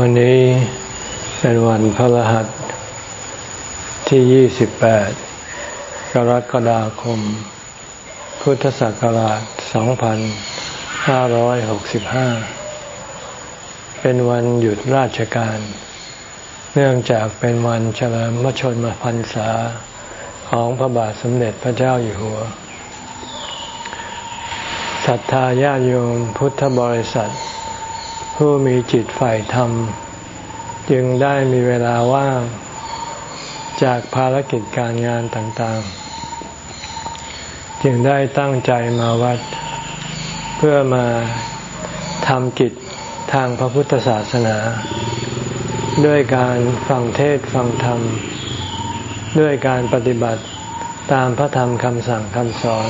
วันนี้เป็นวันพระรหัสที่ 28 กรกฎาคม พุทธศักราช 2565 เป็นวันหยุดราชการ เนื่องจากเป็นวันเฉลิมพระชนมพรรษาของพระบาทสมเด็จพระเจ้าอยู่หัวศรัทธาญาโยมพุทธบริษัท ผู้มีจิตฝ่ายธรรม จึงได้มีเวลาว่าง จากภารกิจการงานต่างๆ จึงได้ตั้งใจมาวัด เพื่อมาทำกิจทางพระพุทธศาสนา ด้วยการฟังเทศฟังธรรม ด้วยการปฏิบัติตามพระธรรมคำสั่งคำสอน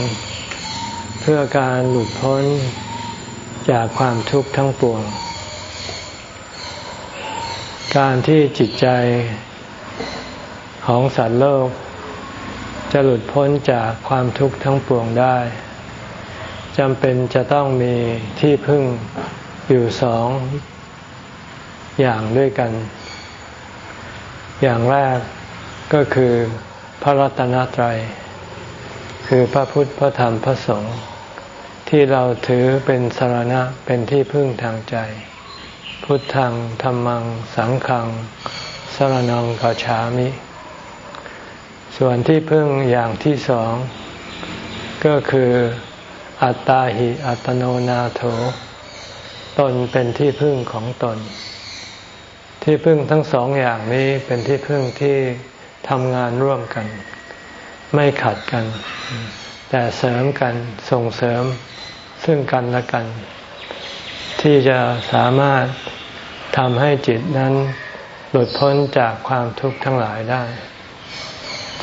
เพื่อการหลุดพ้นจากความทุกข์ทั้งปวง การที่จิตใจของสัตว์โลก จะหลุดพ้นจากความทุกข์ทั้งปวงได้จำเป็นจะต้องมีที่พึ่งอยู่สองอย่างด้วยกัน อย่างแรกก็คือพระรัตนตรัย คือพระพุทธพระธรรมพระสงฆ์ที่เราถือเป็นสารณะเป็นที่พึ่งทางใจ พุทธังธรรมัง สังฆังสรนังกัจฉามิ ส่วนที่พึ่งอย่างที่สอง ก็คืออัตตาหิอัตโนนาโถ ตนเป็นที่พึ่งของตน ที่พึ่งทั้งสองอย่างนี้เป็นที่พึ่งที่ทำงานร่วมกัน ไม่ขัดกัน แต่เสริมกันส่งเสริมซึ่งกันและกัน ที่จะสามารถทำให้จิตนั้นหลุดพ้นจากความทุกข์ทั้งหลายได้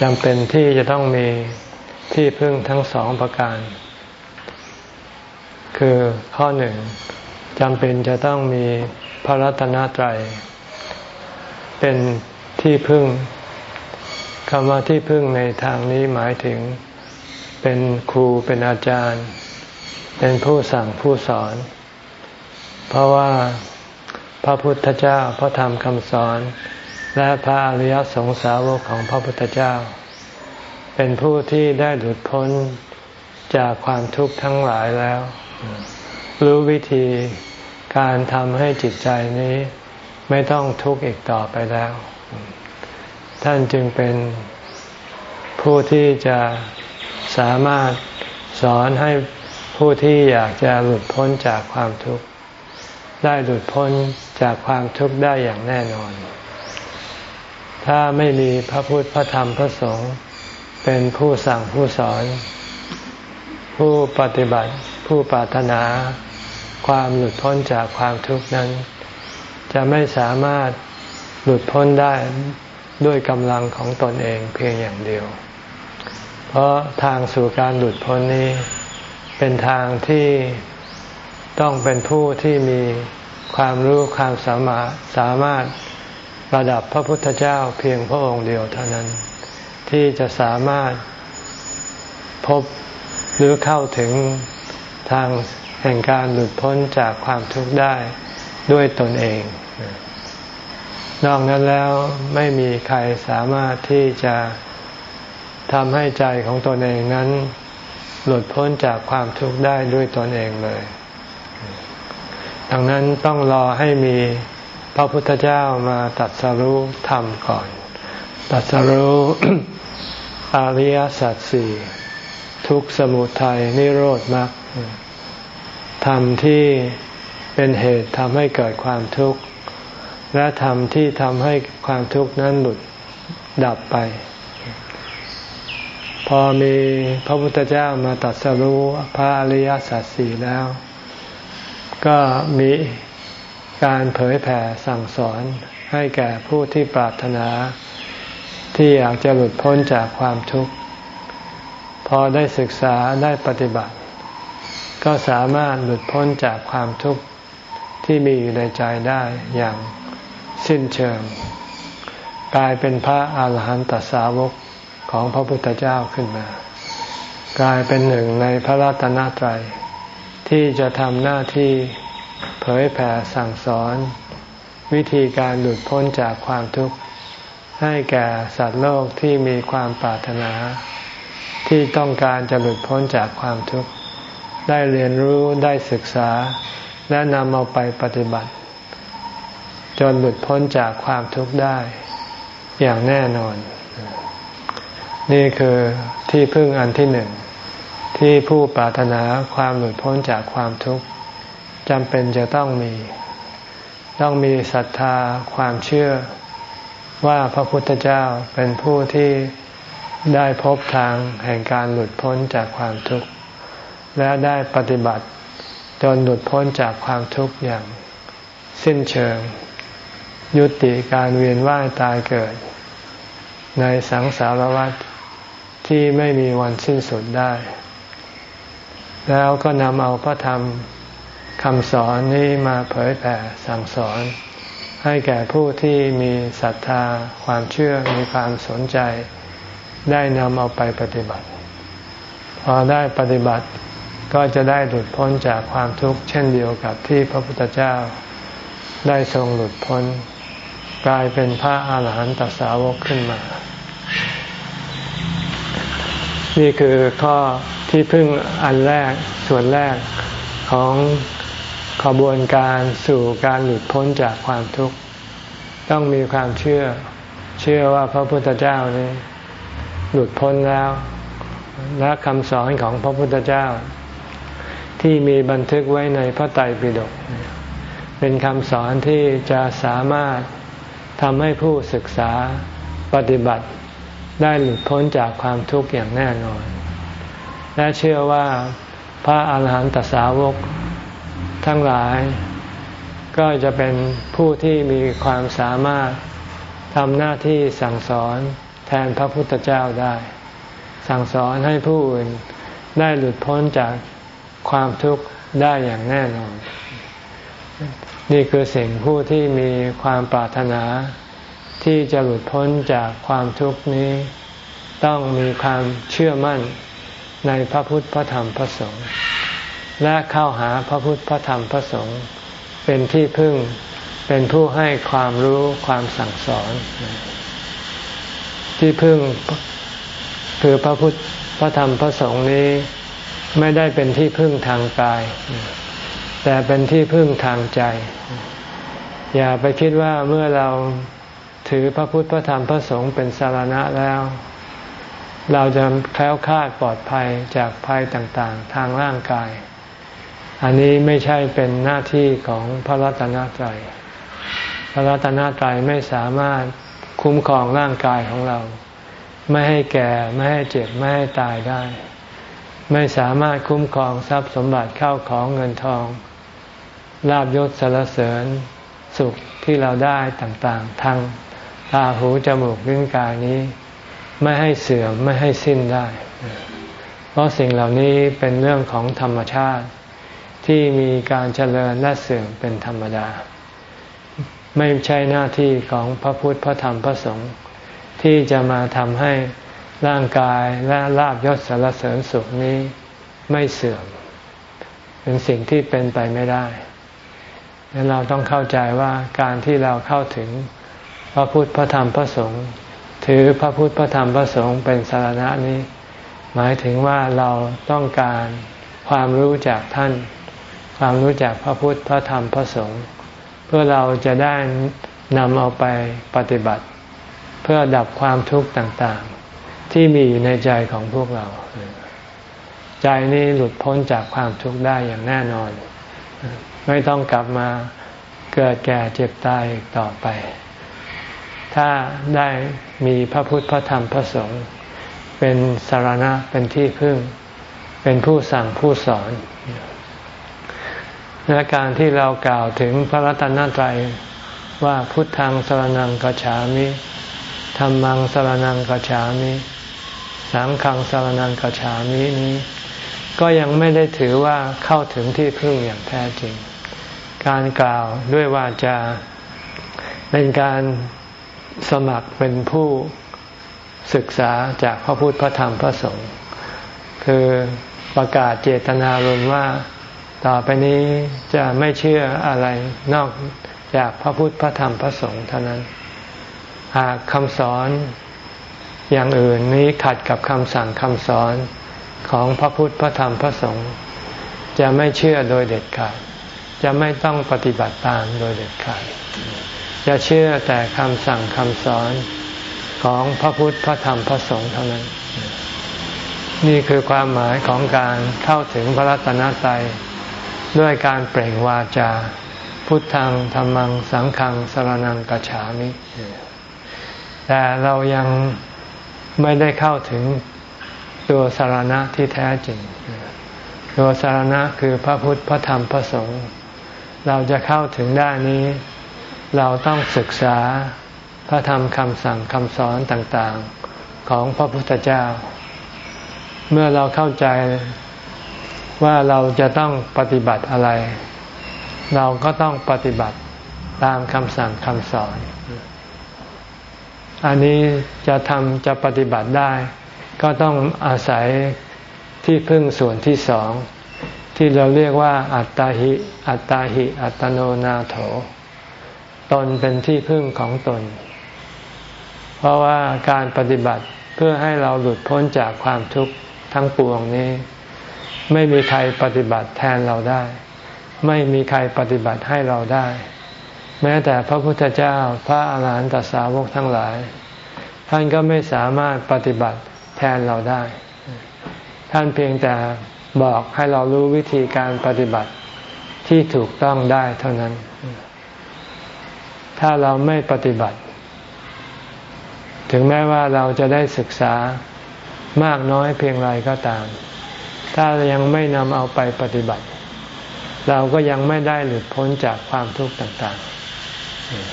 จำเป็นที่จะต้องมีที่พึ่งทั้งสองประการ คือข้อหนึ่งจำเป็นจะต้องมีพระรัตนตรัย เป็นที่พึ่งคำว่าที่พึ่งในทางนี้หมายถึง เป็นครูเป็นอาจารย์ เป็นผู้สั่งผู้สอน เพราะว่าพระพุทธเจ้าพระธรรมคำสอน และพระอริยสงสาวกของพระพุทธเจ้า เป็นผู้ที่ได้หลุดพ้นจากความทุกข์ทั้งหลายแล้ว รู้วิธีการทำให้จิตใจนี้ไม่ต้องทุกข์อีกต่อไปแล้ว ท่านจึงเป็นผู้ที่จะสามารถสอนให้ผู้ที่อยากจะหลุดพ้นจากความทุกข์ ได้หลุดพ้นจากความทุกข์ได้อย่างแน่นอน ถ้าไม่มีพระพุทธพระธรรมพระสงฆ์เป็นผู้สั่งผู้สอน ผู้ปฏิบัติผู้ปรารถนา ความหลุดพ้นจากความทุกข์นั้น จะไม่สามารถหลุดพ้นได้ด้วยกำลังของตนเองเพียงอย่างเดียว เพราะทางสู่การหลุดพ้นนี้ เป็นทางที่ ต้องเป็นผู้ที่มีความรู้ความสามารถสามารถระดับพระพุทธเจ้าเพียงพระองค์เดียวเท่านั้น ที่จะสามารถพบหรือเข้าถึงทางแห่งการหลุดพ้นจากความทุกข์ได้ด้วยตนเอง นอกนั้นแล้วไม่มีใครสามารถที่จะทำให้ใจของตนเองนั้น หลุดพ้นจากความทุกข์ได้ด้วยตนเองเลย ดังนั้นต้องรอให้มีพระพุทธเจ้ามาตัดสรู้ธรรมก่อน ตัดสรู้อริยสัจสี่ทุกสมุทัยนิโรธมรรคธรรมที่เป็นเหตุทำให้เกิดความทุกข์ และธรรมที่ทำให้ความทุกข์นั้นหลุดดับไป พอมีพระพุทธเจ้ามาตัดสรู้พระอริยสัจสี่แล้ว ก็มีการเผยแผ่สั่งสอนให้แก่ผู้ที่ปรารถนา ที่อยากจะหลุดพ้นจากความทุกข์ พอได้ศึกษาได้ปฏิบัติ ก็สามารถหลุดพ้นจากความทุกข์ที่มีอยู่ในใจได้อย่างสิ้นเชิง กลายเป็นพระอาหารหันตสาวกของพระพุทธเจ้าขึ้นมา กลายเป็นหนึ่งในพระรัตนตรัย ที่จะทำหน้าที่เผยแผ่สั่งสอน วิธีการหลุดพ้นจากความทุกข์ ให้แก่สัตว์โลกที่มีความปรารถนา ที่ต้องการจะหลุดพ้นจากความทุกข์ ได้เรียนรู้ได้ศึกษา และนำเอาไปปฏิบัติ จนหลุดพ้นจากความทุกข์ได้ อย่างแน่นอน นี่คือที่พึ่งอันที่หนึ่ง ที่ผู้ปรารถนาความหลุดพ้นจากความทุกข์จำเป็นจะต้องมี ต้องมีศรัทธาความเชื่อ ว่าพระพุทธเจ้าเป็นผู้ที่ได้พบทางแห่งการหลุดพ้นจากความทุกข์ และได้ปฏิบัติจนหลุดพ้นจากความทุกข์อย่างสิ้นเชิง ยุติการเวียนว่ายตายเกิด ในสังสารวัฏที่ไม่มีวันสิ้นสุดได้ แล้วก็นำเอาพระธรรมคำสอนนี้มาเผยแผ่สั่งสอน ให้แก่ผู้ที่มีศรัทธาความเชื่อมีความสนใจ ได้นำเอาไปปฏิบัติ พอได้ปฏิบัติก็จะได้หลุดพ้นจากความทุกข์เช่นเดียวกับที่พระพุทธเจ้า ได้ทรงหลุดพ้น กลายเป็นพระอาหารหันตสาวกขึ้นมา นี่คือข้อ ที่พึ่งอันแรกส่วนแรกของขบวนการสู่การหลุดพ้นจากความทุกข์ ต้องมีความเชื่อ เชื่อว่าพระพุทธเจ้านี้หลุดพ้นแล้ว และคำสอนของพระพุทธเจ้า ที่มีบันทึกไว้ในพระไตรปิฎกเป็นคำสอนที่จะสามารถทำให้ผู้ศึกษาปฏิบัติได้หลุดพ้นจากความทุกข์อย่างแน่นอน และเชื่อว่าพระอาหารหันตสาวกทั้งหลาย ก็จะเป็นผู้ที่มีความสามารถทำหน้าที่สั่งสอนแทนพระพุทธเจ้าได้ สั่งสอนให้ผู้อื่นได้หลุดพ้นจากความทุกข์ได้อย่างแน่นอน นี่คือสิ่งผู้ที่มีความปรารถนา ที่จะหลุดพ้นจากความทุกข์นี้ ต้องมีความเชื่อมั่น ในพระพุทธพระธรรมพระสงฆ์และเข้าหาพระพุทธพระธรรมพระสงฆ์เป็นที่พึ่งเป็นผู้ให้ความรู้ความสั่งสอน ที่พึ่งคือพระพุทธพระธรรมพระสงฆ์นี้ไม่ได้เป็นที่พึ่งทางกาย แต่เป็นที่พึ่งทางใจ อย่าไปคิดว่าเมื่อเราถือพระพุทธพระธรรมพระสงฆ์เป็นสารณะแล้ว เราจะแคล้วคลาดปลอดภัยจากภัยต่างๆ ทางร่างกาย อันนี้ไม่ใช่เป็นหน้าที่ของพระรัตนตรัย พระรัตนตรัยไม่สามารถคุ้มครองร่างกายของเรา ไม่ให้แก่ไม่ให้เจ็บ ไม่ให้ตายได้ ไม่สามารถคุ้มครองทรัพย์สมบัติเข้าของเงินทองลาบยศสารเสริญสุขที่เราได้ต่างๆ ทางตาหูจมูกลิ้นกายนี้ ไม่ให้เสื่อมไม่ให้สิ้นได้ เพราะสิ่งเหล่านี้เป็นเรื่องของธรรมชาติ ที่มีการเจริญและเสื่อมเป็นธรรมดา ไม่ใช่หน้าที่ของพระพุทธพระธรรมพระสงฆ์ที่จะมาทำให้ร่างกายและลาบยศสารเสริญสุขนี้ไม่เสื่อม เป็นสิ่งที่เป็นไปไม่ได้ดังนั้นเราต้องเข้าใจว่าการที่เราเข้าถึงพระพุทธพระธรรมพระสงฆ์ ถือพระพุทธพระธรรมพระสงฆ์เป็นสารณะนี้ หมายถึงว่าเราต้องการความรู้จากท่าน ความรู้จักพระพุทธพระธรรมพระสงฆ์เพื่อเราจะได้นำเอาไปปฏิบัติ เพื่อดับความทุกข์ต่างๆ ที่มีอยู่ในใจของพวกเรา ใจนี้หลุดพ้นจากความทุกข์ได้อย่างแน่นอน ไม่ต้องกลับมาเกิดแก่เจ็บตายอีกต่อไป ถ้าได้มีพระพุทธพระธรรมพระสงฆ์เป็นสารณะเป็นที่พึ่ง เป็นผู้สั่งผู้สอนและการที่เรากล่าวถึงพระรัตนตรัยว่าพุทธังสรนังกัจฉามิธรรมังสรนังกัจฉามิสังฆังสรนังกัจฉามินี้ ก็ยังไม่ได้ถือว่าเข้าถึงที่พึ่งอย่างแท้จริง การกล่าวด้วยวาจา เป็นการ สมัครเป็นผู้ศึกษาจากพระพุทธพระธรรมพระสงฆ์คือประกาศเจตนารมณ์ว่าต่อไปนี้จะไม่เชื่ออะไรนอกจากพระพุทธพระธรรมพระสงฆ์เท่านั้น หากคำสอนอย่างอื่นนี้ขัดกับคำสั่งคำสอนของพระพุทธพระธรรมพระสงฆ์จะไม่เชื่อโดยเด็ดขาด จะไม่ต้องปฏิบัติตามโดยเด็ดขาด จะเชื่อแต่คำสั่งคำสอนของพระพุทธพระธรรมพระสงฆ์เท่านั้น นี่คือความหมายของการเข้าถึงพระรัตนตรัยด้วยการเปล่งวาจา พุทธังธรรมังสังฆังสรนังกัจฉามิ แต่เรายังไม่ได้เข้าถึงตัวสารณะที่แท้จริง ตัวสารณะคือพระพุทธพระธรรมพระสงฆ์เราจะเข้าถึงได้นี้ เราต้องศึกษาพระธรรมคำสั่งคำสอนต่างๆของพระพุทธเจ้า เมื่อเราเข้าใจว่าเราจะต้องปฏิบัติอะไร เราก็ต้องปฏิบัติตามคำสั่งคำสอน อันนี้จะทำจะปฏิบัติได้ ก็ต้องอาศัยที่พึ่งส่วนที่สอง ที่เราเรียกว่า อัตตาหิ อัตตาหิ อัตโนนาโถ ตนเป็นที่พึ่งของตน เพราะว่าการปฏิบัติเพื่อให้เราหลุดพ้นจากความทุกข์ทั้งปวงนี้ ไม่มีใครปฏิบัติแทนเราได้ ไม่มีใครปฏิบัติให้เราได้ แม้แต่พระพุทธเจ้าพระอาหารหันตสาวกทั้งหลาย ท่านก็ไม่สามารถปฏิบัติแทนเราได้ ท่านเพียงแต่บอกให้เรารู้วิธีการปฏิบัติที่ถูกต้องได้เท่านั้น ถ้าเราไม่ปฏิบัติ ถึงแม้ว่าเราจะได้ศึกษามากน้อยเพียงไรก็ตาม ถ้ายังไม่นำเอาไปปฏิบัติ เราก็ยังไม่ได้หลุดพ้นจากความทุกข์ต่าง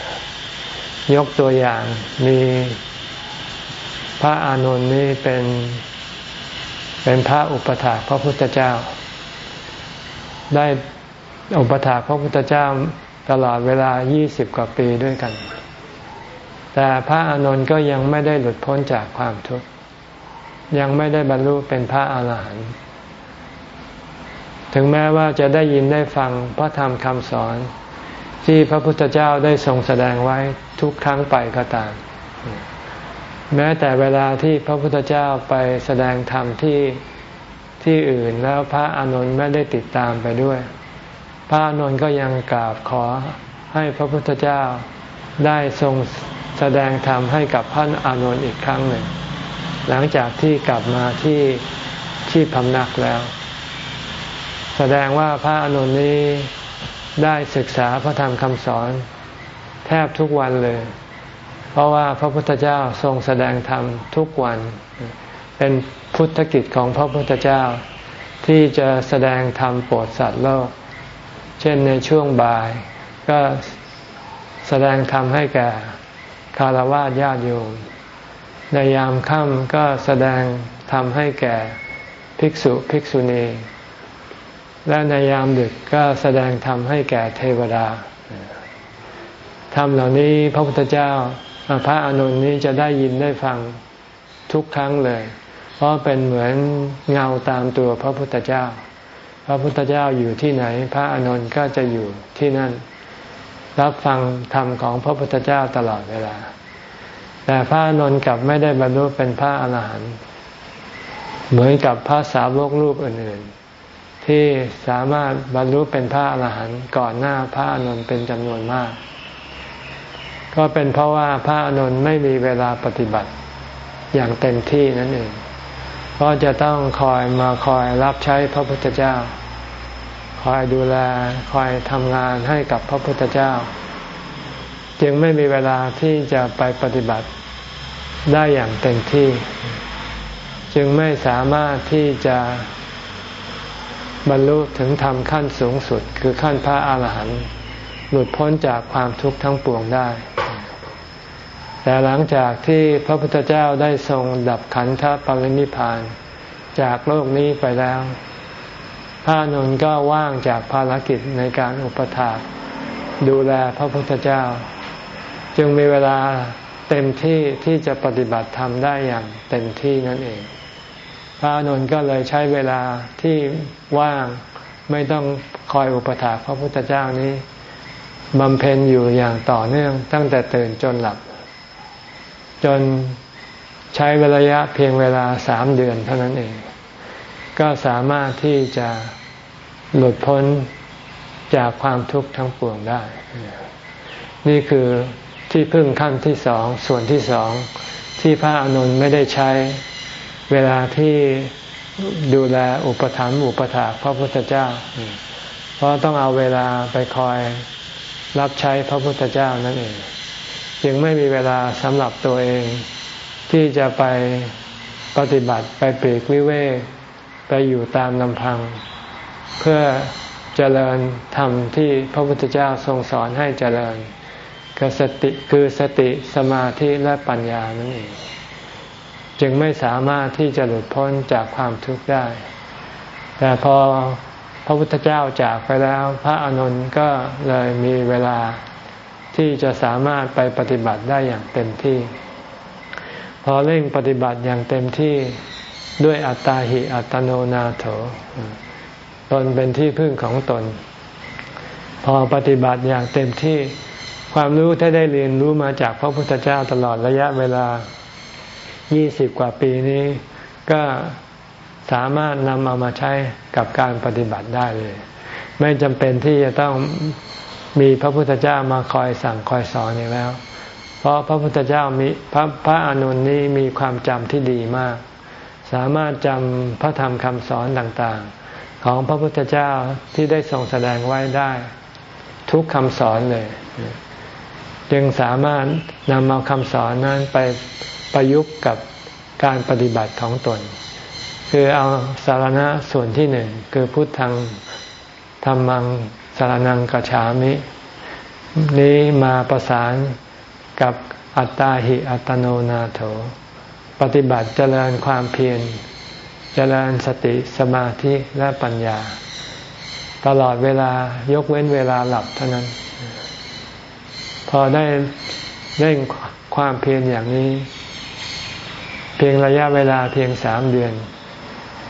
ๆ ยกตัวอย่างมีพระอานนท์นี่เป็น เป็นพระอุปถาพระพุทธเจ้า ได้อุปถาพระพุทธเจ้า ตลอดเวลา 20 กว่าปีด้วยกัน แต่พระอานนท์ก็ยังไม่ได้หลุดพ้นจากความทุกข์ยังไม่ได้บรรลุเป็นพระอาหารหันต์ถึงแม้ว่าจะได้ยินได้ฟังพระธรรมคำสอน ที่พระพุทธเจ้าได้ทรงแสดงไว้ทุกครั้งไปก็ตาม แม้แต่เวลาที่พระพุทธเจ้าไปแสดงธรรมที่ที่อื่นแล้วพระอานนท์ไม่ได้ติดตามไปด้วย พระอนนท์ก็ยังกราบขอให้พระพุทธเจ้าได้ทรงแสดงธรรมให้กับพระอานนท์อีกครั้งหนึ่ง หลังจากที่กลับมาที่ที่พำนักแล้ว แสดงว่าพระอนุนี้ได้ศึกษาพระธรรมคำสอน แทบทุกวันเลย เพราะว่าพระพุทธเจ้าทรงแสดงธรรมทุกวัน เป็นพุทธกิจของพระพุทธเจ้าที่จะแสดงธรรมโปรดสัตว์โลก ช่นในช่วงบ่าย ก็แสดงธรรมให้แก่คารวะญาติโยม ในยามค่ำก็แสดงธรรมให้แก่ภิกษุภิกษุณี และในยามดึกก็แสดงธรรมให้แก่เทวดา ธรรมเหล่านี้พระพุทธเจ้าพระอนุนี้จะได้ยินได้ฟังทุกครั้งเลย เพราะเป็นเหมือนเงาตามตัวพระพุทธเจ้า พระพุทธเจ้าอยู่ที่ไหน พระอนุนก็จะอยู่ที่นั่น รับฟังธรรมของพระพุทธเจ้าตลอดเวลา แต่พระอนุนกลับไม่ได้บรรลุเป็นพระอรหันต์เหมือนกับพระสาวกรูปอื่นๆ ที่สามารถบรรลุเป็นพระอรหันต์ก่อนหน้าพระอนุนเป็นจำนวนมาก ก็เป็นเพราะว่าพระอนุนไม่มีเวลาปฏิบัติอย่างเต็มที่นั่นเอง เพราะจะต้องคอยมาคอยรับใช้พระพุทธเจ้า คอยดูแลคอยทำงานให้กับพระพุทธเจ้า จึงไม่มีเวลาที่จะไปปฏิบัติได้อย่างเต็มที่ จึงไม่สามารถที่จะบรรลุถึงธรรมขั้นสูงสุด คือขั้นพระอาหารหันต์หลุดพ้นจากความทุกข์ทั้งปวงได้ แต่หลังจากที่พระพุทธเจ้าได้ทรงดับขันธปรินิพาน จากโลกนี้ไปแล้ว พระนนท์ก็ว่างจากภารกิจในการอุปถากดูแลพระพุทธเจ้า จึงมีเวลาเต็มที่ที่จะปฏิบัติธรรมได้อย่างเต็มที่นั่นเอง พระอนุนก็เลยใช้เวลาที่ว่างไม่ต้องคอยอุปถากพระพุทธเจ้านี้บำเพ็ญอยู่อย่างต่อเนื่องตั้งแต่ตื่นจนหลับ จนใช้เวลายะเพียงเวลาสามเดือนเท่านั้นเอง ก็สามารถที่จะหลุดพ้นจากความทุกข์ทั้งปวงได้ นี่คือที่พึ่งขั้นที่สองส่วนที่สองที่พระอนุนไม่ได้ใช้เวลาที่ดูแลอุปถัมภ์อุปถากพระพุทธเจ้า เพราะต้องเอาเวลาไปคอยรับใช้พระพุทธเจ้านั่นเอง จึงไม่มีเวลาสำหรับตัวเอง ที่จะไปปฏิบัติไปปลีกวิเวกไปอยู่ตามลำพัง เพื่อเจริญธรรมที่พระพุทธเจ้าทรงสอนให้เจริญคือสติคือสติสมาธิและปัญญานั่นเอง จึงไม่สามารถที่จะหลุดพ้นจากความทุกข์ได้ แต่พอพระพุทธเจ้าจากไปแล้ว พระอนุนก็เลยมีเวลา ที่จะสามารถไปปฏิบัติได้อย่างเต็มที่ พอเร่งปฏิบัติอย่างเต็มที่ด้วยอัตตาหิอัตโนนาโถ ตนเป็นที่พึ่งของตน พอปฏิบัติอย่างเต็มที่ ความรู้ที่ได้เรียนรู้มาจากพระพุทธเจ้าตลอดระยะเวลา 20 กว่าปีนี้ ก็สามารถนำเอามาใช้กับการปฏิบัติได้เลย ไม่จำเป็นที่จะต้อง มีพระพุทธเจ้ามาคอยสั่งคอยสอนอยู่แล้ว เพราะพระพุทธเจ้ามีพระพระอนุนนี้มีความจำที่ดีมาก สามารถจำพระธรรมคำสอนต่างๆ ของพระพุทธเจ้าที่ได้ทรงแสดงไว้ได้ ทุกคำสอนเลย จึงสามารถนำเอาคำสอนนั้นไปประยุกต์กับการปฏิบัติของตน คือเอาสารณะส่วนที่หนึ่งคือพุทธังธรรมัง สารนังกฉามิ นี้มาประสานกับอัตตาหิอัตโนนาโถ ปฏิบัติเจริญความเพียร เจริญสติสมาธิและปัญญา ตลอดเวลายกเว้นเวลาหลับเท่านั้น พอได้เร่งความเพียรอย่างนี้ เพียงระยะเวลาเพียงสามเดือน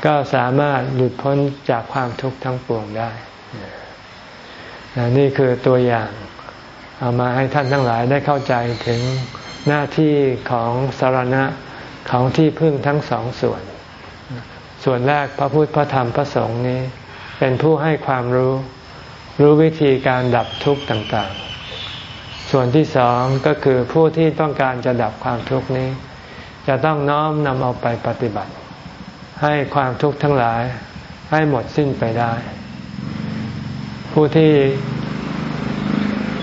ก็สามารถหลุดพ้นจากความทุกข์ทั้งปวงได้ นี่คือตัวอย่างเอามาให้ท่านทั้งหลายได้เข้าใจถึงหน้าที่ของสารณะของที่พึ่งทั้งสองส่วน ส่วนแรกพระพุทธพระธรรมพระสงฆ์นี้ เป็นผู้ให้ความรู้ รู้วิธีการดับทุกข์ต่างๆ ส่วนที่สองก็คือผู้ที่ต้องการจะดับความทุกข์นี้ จะต้องน้อมนำเอาไปปฏิบัติ ให้ความทุกข์ทั้งหลายให้หมดสิ้นไปได้ ผู้ที่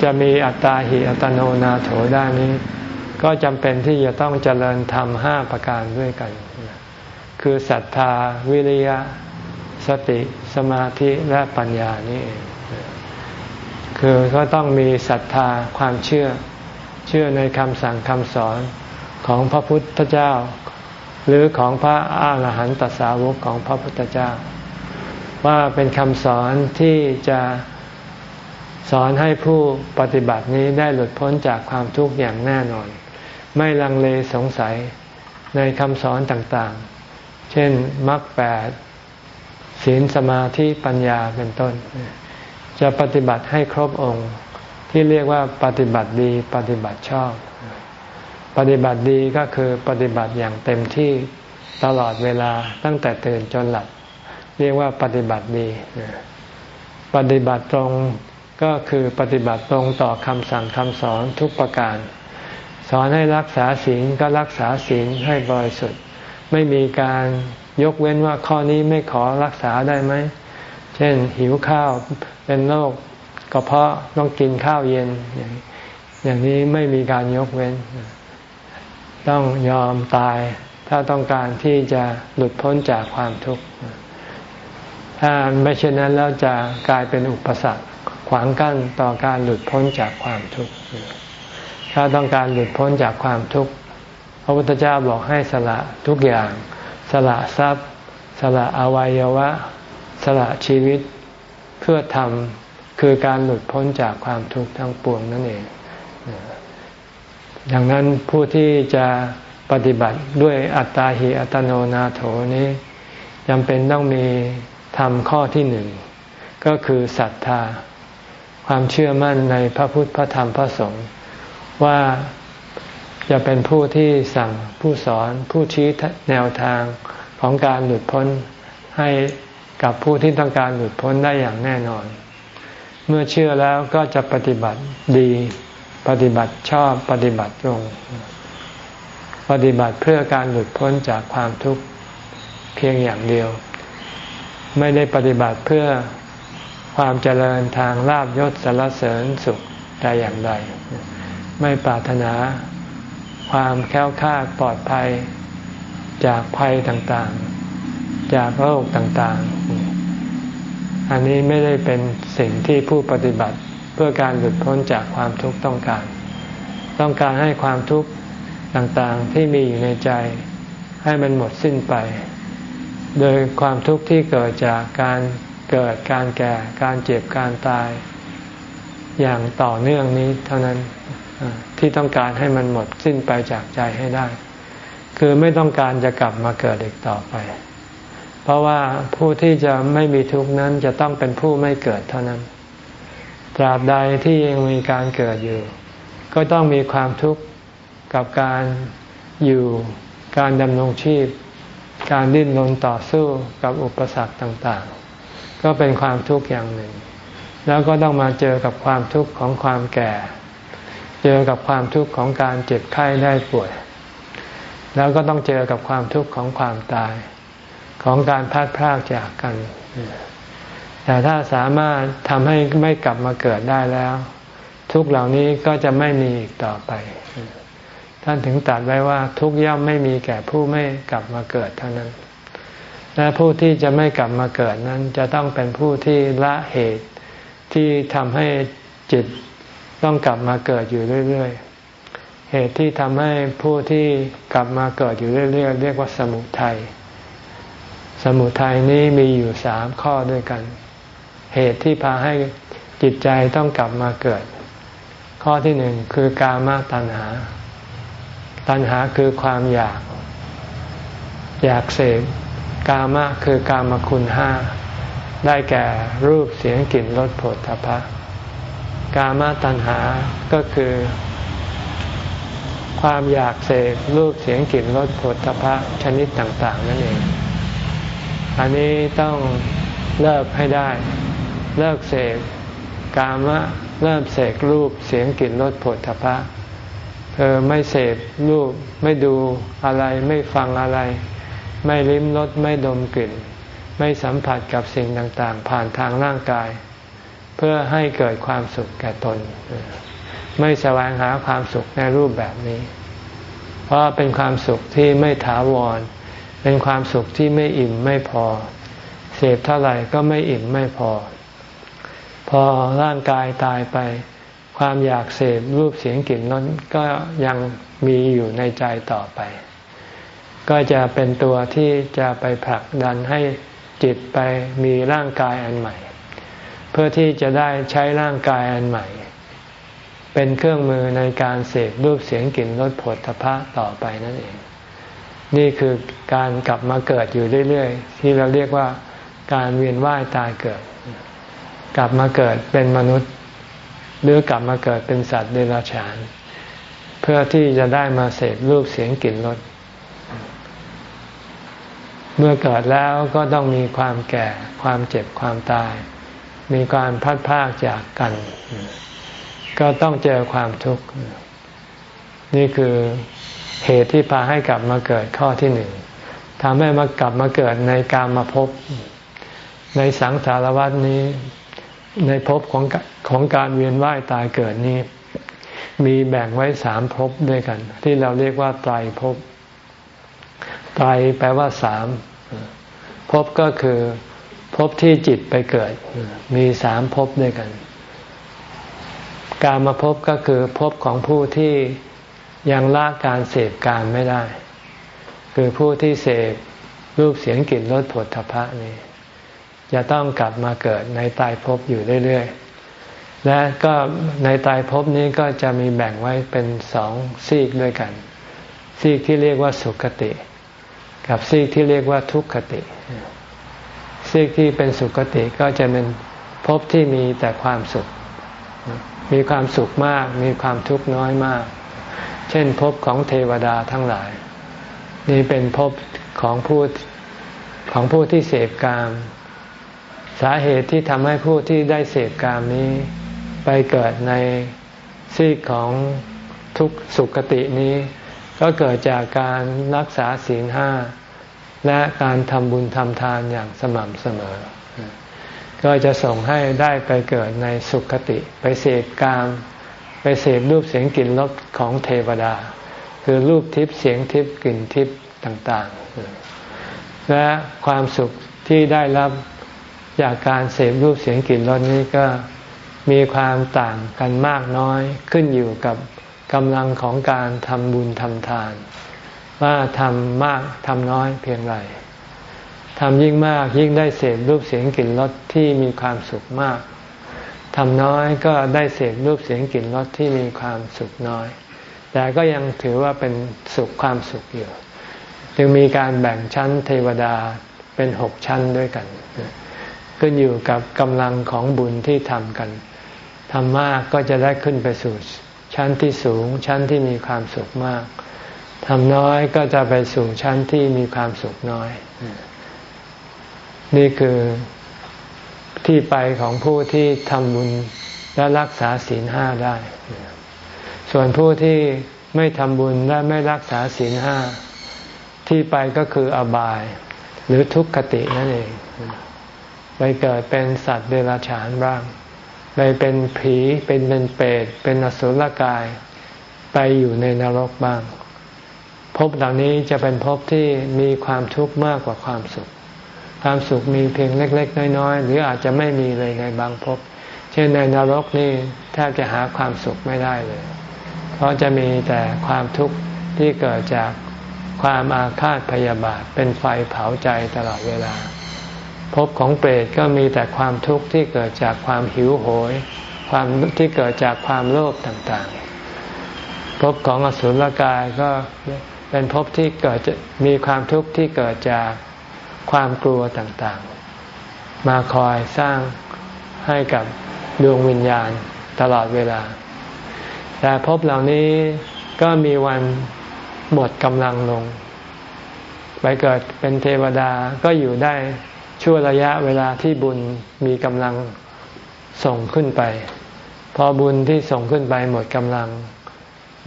จะมีอัตตาหิอัตโนนาโถได้นี้ ก็จำเป็นที่จะต้องเจริญธรรมห้าประการด้วยกัน คือศรัทธาวิริยะ สติสมาธิและปัญญานี่เองคือก็ต้องมีศรัทธาความเชื่อ เชื่อในคำสั่งคำสอนของพระพุทธเจ้า หรือของพระอาหารหันตสาวกของพระพุทธเจ้า ว่าเป็นคำสอนที่จะสอนให้ผู้ปฏิบัตินี้ได้หลุดพ้นจากความทุกข์อย่างแน่นอน ไม่ลังเลสงสัยในคำสอนต่างๆ เช่นมรรคแปดศีลสมาธิปัญญาเป็นต้น จะปฏิบัติให้ครบองค์ ที่เรียกว่าปฏิบัติดีปฏิบัติชอบ ปฏิบัติดีก็คือปฏิบัติอย่างเต็มที่ตลอดเวลาตั้งแต่ตื่นจนหลับ เรียกว่าปฏิบัติดี ปฏิบัติตรงก็คือปฏิบัติตรงต่อคำสั่งคำสอนทุกประการ สอนให้รักษาศีลก็รักษาศีลให้บริสุทธิ์ ไม่มีการยกเว้นว่าข้อนี้ไม่ขอรักษาได้ไหม เช่นหิวข้าวเป็นโรคกระเพาะต้องกินข้าวเย็น อย่างนี้ไม่มีการยกเว้น ต้องยอมตาย ถ้าต้องการที่จะหลุดพ้นจากความทุกข์ ถ้าไม่เช่นนั้นแล้วจะกลายเป็นอุปสรรคขวางกั้นต่อการหลุดพ้นจากความทุกข์ถ้าต้องการหลุดพ้นจากความทุกข์พระพุทธเจ้าบอกให้สละทุกอย่าง สละทรัพย์ สละอวัยวะ สละชีวิตเพื่อทำคือการหลุดพ้นจากความทุกข์ทั้งปวงนั่นเองดังนั้นผู้ที่จะปฏิบัติด้วยอัตตาหิอัตโนนาโถนี้จำเป็นต้องมี ทำข้อที่หนึ่งก็คือศรัทธา ความเชื่อมั่นในพระพุทธพระธรรมพระสงฆ์ว่าจะเป็นผู้ที่สั่งผู้สอนผู้ชี้แนวทางของการหลุดพ้นให้กับผู้ที่ต้องการหลุดพ้นได้อย่างแน่นอน เมื่อเชื่อแล้วก็จะปฏิบัติดีปฏิบัติชอบปฏิบัติตรง ปฏิบัติเพื่อการหลุดพ้นจากความทุกข์เพียงอย่างเดียว ไม่ได้ปฏิบัติเพื่อความเจริญทางลาบยศสารเสริญสุขแต่อย่างใดไม่ปรารถนาความแค้วคาดปลอดภัยจากภัยต่างๆ จากโรคต่างๆ อันนี้ไม่ได้เป็นสิ่งที่ผู้ปฏิบัติเพื่อการหลุดพ้นจากความทุกข์ต้องการ ต้องการให้ความทุกข์ต่างๆที่มีอยู่ในใจ ให้มันหมดสิ้นไป โดยความทุกข์ที่เกิดจากการเกิดการแก่การเจ็บการตาย อย่างต่อเนื่องนี้เท่านั้นที่ต้องการให้มันหมดสิ้นไปจากใจให้ได้ คือไม่ต้องการจะกลับมาเกิดอีกต่อไป เพราะว่าผู้ที่จะไม่มีทุกข์นั้นจะต้องเป็นผู้ไม่เกิดเท่านั้น ตราบใดที่ยังมีการเกิดอยู่ ก็ต้องมีความทุกข์กับการอยู่การดำรงชีพ การดิ้นรนต่อสู้กับอุปสรรคต่างๆ ก็เป็นความทุกข์อย่างหนึ่ง แล้วก็ต้องมาเจอกับความทุกข์ของความแก่ เจอกับความทุกข์ของการเจ็บไข้ได้ป่วย แล้วก็ต้องเจอกับความทุกข์ของความตาย ของการพัดพรากจากกัน แต่ถ้าสามารถทำให้ไม่กลับมาเกิดได้แล้ว ทุกเหล่านี้ก็จะไม่มีอีกต่อไป ท่านถึงตัดไว้ว่าทุกย่อมไม่มีแก่ผู้ไม่กลับมาเกิดเท่านั้น และผู้ที่จะไม่กลับมาเกิดนั้น จะต้องเป็นผู้ที่ละเหตุที่ทำให้จิตต้องกลับมาเกิดอยู่เรื่อยๆ เหตุที่ทำให้ผู้ที่กลับมาเกิดอยู่เรื่อยๆ เรียกว่าสมุทัย สมุทัยนี้มีอยู่สามข้อด้วยกัน เหตุที่พาให้จิตใจต้องกลับมาเกิด ข้อที่หนึ่งคือกามตัณหา ตัณหาคือความอยาก อยากเสพกามะคือกามคุณห้า ได้แก่รูปเสียงกลิ่นรสผลทพะ กามะตัณหาก็คือ ความอยากเสพรูปเสียงกลิ่นรสผลทพะชนิดต่าง ๆ นั่นเอง อันนี้ต้องเลิกให้ได้ เลิกเสกกามะเริ่มเสกรูปเสียงกลิ่นรสผลทพะ เธอไม่เสพรูปไม่ดูอะไรไม่ฟังอะไร ไม่ลิ้มรสไม่ดมกลิ่น ไม่สัมผัสกับสิ่งต่างๆ ผ่านทางร่างกาย เพื่อให้เกิดความสุขแก่ตน ไม่แสวงหาความสุขในรูปแบบนี้ เพราะเป็นความสุขที่ไม่ถาวร เป็นความสุขที่ไม่อิ่มไม่พอ เสพเท่าไหร่ก็ไม่อิ่มไม่พอ พอร่างกายตายไป ความอยากเสพรูปเสียงกลิ่นนั้นก็ยังมีอยู่ในใจต่อไป ก็จะเป็นตัวที่จะไปผลักดันให้จิตไปมีร่างกายอันใหม่ เพื่อที่จะได้ใช้ร่างกายอันใหม่ เป็นเครื่องมือในการเสพรูปเสียงกลิ่นรสผลทพะต่อไปนั่นเอง นี่คือการกลับมาเกิดอยู่เรื่อยๆ ที่เราเรียกว่าการเวียนว่ายตายเกิด กลับมาเกิดเป็นมนุษย์ หรือกลับมาเกิดเป็นสัตว์เดรัจฉาน เพื่อที่จะได้มาเสพรูปเสียงกลิ่นรสเมื่อเกิดแล้วก็ต้องมีความแก่ ความเจ็บ ความตาย มีการพัดพากจากกัน ก็ต้องเจอความทุกข์ นี่คือเหตุที่พาให้กลับมาเกิดข้อที่หนึ่งทำให้มากลับมาเกิดในการมาพบ ในสังสารวัฏนี้ ในภพของของการเวียนว่ายตายเกิดนี้ มีแบ่งไว้สามภพด้วยกัน ที่เราเรียกว่าไตรภพไตรแปลว่าสามภพก็คือภพที่จิตไปเกิด มีสามภพด้วยกัน การมาภพก็คือภพของผู้ที่ยังละการเสพการไม่ได้ คือผู้ที่เสพรูปเสียงกลิ่นรสผลทพะนี่ จะต้องกลับมาเกิดในตายภพอยู่เรื่อยๆ และก็ในตายภพนี้ก็จะมีแบ่งไว้เป็นสองซีกด้วยกัน ซีกที่เรียกว่าสุขติ กับซีกที่เรียกว่าทุกขติ ซีกที่เป็นสุขติก็จะเป็นภพที่มีแต่ความสุข มีความสุขมาก มีความทุกข์น้อยมาก เช่นภพของเทวดาทั้งหลาย นี่เป็นภพของผู้ของผู้ที่เสพกาม สาเหตุที่ทำให้ผู้ที่ได้เสพกามนี้ ไปเกิดในซีกของทุกสุขตินี้ ก็เกิดจากการรักษาศีลห้าและการทำบุญทำทานอย่างสม่ำเสมอ ก็จะส่งให้ได้ไปเกิดในสุขติ ไปเสพกาม ไปเสพรูปเสียงกลิ่นรสของเทวดา คือรูปทิพย์เสียงทิพย์กลิ่นทิพย์ต่างๆ และความสุขที่ได้รับ จากการเสพรูปเสียงกลิ่นรสนี้ก็มีความต่างกันมากน้อยขึ้นอยู่กับกำลังของการทำบุญทำทาน ว่าทำมากทำน้อยเพียงไรทำยิ่งมากยิ่งได้เสพรูปเสียงกลิ่นรสที่มีความสุขมากทำน้อยก็ได้เสพรูปเสียงกลิ่นรสที่มีความสุขน้อย แต่ก็ยังถือว่าเป็นสุขความสุขอยู่ จึงมีการแบ่งชั้นเทวดาเป็นหกชั้นด้วยกัน ขึ้นอยู่กับกำลังของบุญที่ทำกันทำมากก็จะได้ขึ้นไปสู่ชั้นที่สูง ชั้นที่มีความสุขมากทำน้อยก็จะไปสู่ชั้นที่มีความสุขน้อย นี่คือที่ไปของผู้ที่ทำบุญและรักษาศีลห้าได้ ส่วนผู้ที่ไม่ทำบุญและไม่รักษาศีลห้าที่ไปก็คืออบาย หรือทุกขตินั่นเอง ไปเกิดเป็นสัตว์เดรัจฉานบ้าง ไปเป็นผีเป็นเป็นเปรตเป็นอสุรกาย ไปอยู่ในนรกบ้างภพเหล่านี้จะเป็นภพที่มีความทุกข์มากกว่าความสุข ความสุขมีเพียงเล็ก ๆ น้อยๆหรืออาจจะไม่มีเลยในบางภพเช่นในนรกนี่แทบจะหาความสุขไม่ได้เลย เพราะจะมีแต่ความทุกข์ที่เกิดจากความอาฆาตพยาบาทเป็นไฟเผาใจตลอดเวลา ภพของเปรตก็มีแต่ความทุกข์ที่เกิดจากความหิวโหย ความที่เกิดจากความโลภต่างๆภพของอสุรกายก็เป็นภพที่เกิดจะมีความทุกข์ที่เกิดจากความกลัวต่างๆ มาคอยสร้างให้กับดวงวิญญาณตลอดเวลา แต่ภพเหล่านี้ก็มีวันหมดกำลังลง ไปเกิดเป็นเทวดาก็อยู่ได้ ช่วระยะเวลาที่บุญมีกำลังส่งขึ้นไป พอบุญที่ส่งขึ้นไปหมดกำลัง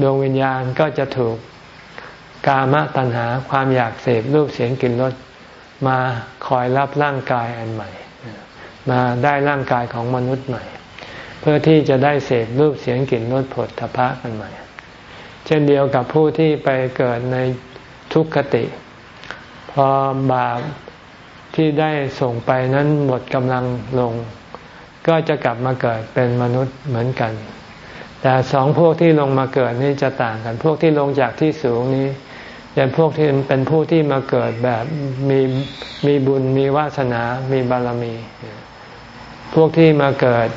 ดวงวิญญาณก็จะถูกกามตัณหาความอยากเสพรูปเสียงกลิ่นรสมาคอยรับร่างกายอันใหม่ มาได้ร่างกายของมนุษย์ใหม่ เพื่อที่จะได้เสพรูปเสียงกลิ่นรสผลทพะกันใหม่ เช่นเดียวกับผู้ที่ไปเกิดในทุกขติ พอบาป ที่ได้ส่งไปนั้นหมดกำลังลง ก็จะกลับมาเกิดเป็นมนุษย์เหมือนกัน แต่สองพวกที่ลงมาเกิดนี่จะต่างกัน พวกที่ลงจากที่สูงนี้เป็นพวกที่เป็นผู้ที่มาเกิดแบบมีมีบุญมีวาสนา มีบารมี พวกที่มาเกิด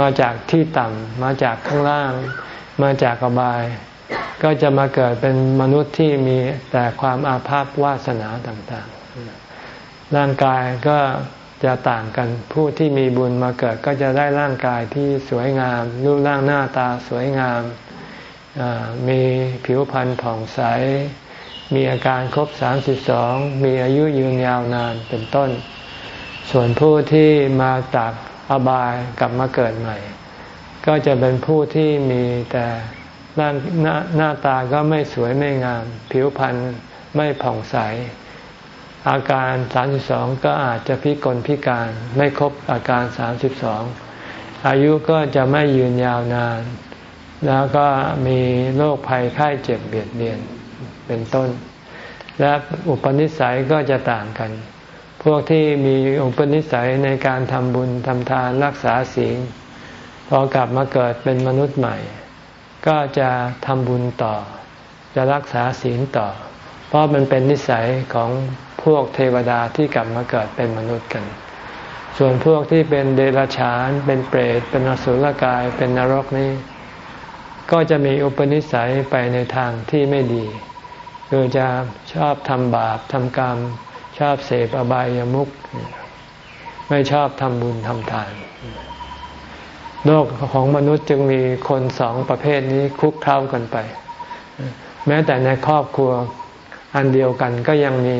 มาจากที่ต่ำมาจากข้างล่าง มาจากกบาย ก็จะมาเกิดเป็นมนุษย์ที่มีแต่ความอาภัพวาสนาต่างๆ ร่างกายก็จะต่างกัน ผู้ที่มีบุญมาเกิดก็จะได้ร่างกายที่สวยงาม รูปร่างหน้าตาสวยงาม มีผิวพรรณผ่องใส มีอาการครบสามสิบสองมีอายุยืนยาวนานเป็นต้น ส่วนผู้ที่มาจากอบายกลับมาเกิดใหม่ ก็จะเป็นผู้ที่มีแต่ร่างหน้าหน้าตาก็ไม่สวยไม่งาม ผิวพรรณไม่ผ่องใส อาการ 32 ก็อาจจะพิกลพิการไม่ครบอาการ 32 อายุก็จะไม่ยืนยาวนาน แล้วก็มีโรคภัยไข้เจ็บเบียดเบียนเป็นต้น และอุปนิสัยก็จะต่างกัน พวกที่มีอุปนิสัยในการทำบุญทำทานรักษาศีลพอกลับมาเกิดเป็นมนุษย์ใหม่ ก็จะทำบุญต่อ จะรักษาศีลต่อ เพราะมันเป็นนิสัยของพวกเทวดาที่กลับมาเกิดเป็นมนุษย์กัน ส่วนพวกที่เป็นเดรัจฉาน เป็นเปรต เป็นอสุรกาย เป็นนรกนี้ ก็จะมีอุปนิสัยไปในทางที่ไม่ดี คือจะชอบทำบาปทำกรรม ชอบเสพอบายามุขไม่ชอบทำบุญทำทาน โลกของมนุษย์จึงมีคนสองประเภทนี้คุกเข้ากันไป แม้แต่ในครอบครัว อันเดียวกันก็ยังมี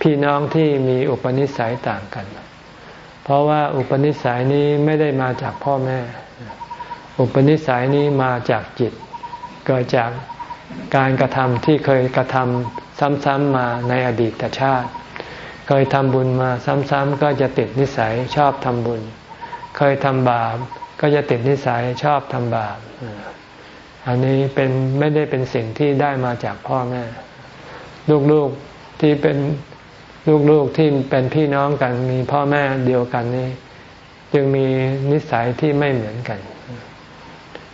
พี่น้องที่มีอุปนิสัยต่างกัน เพราะว่าอุปนิสัยนี้ไม่ได้มาจากพ่อแม่ อุปนิสัยนี้มาจากจิต เกิดจากการกระทำที่เคยกระทำซ้ำๆมาในอดีตชาติ เคยทำบุญมาซ้ำๆก็จะติดนิสัยชอบทำบุญ เคยทำบาปก็จะติดนิสัยชอบทำบาป อันนี้เป็นไม่ได้เป็นสิ่งที่ได้มาจากพ่อแม่ ลูกๆที่เป็นลูกๆที่เป็นพี่น้องกัน มีพ่อแม่เดียวกันนี่จึงมีนิสัยที่ไม่เหมือนกัน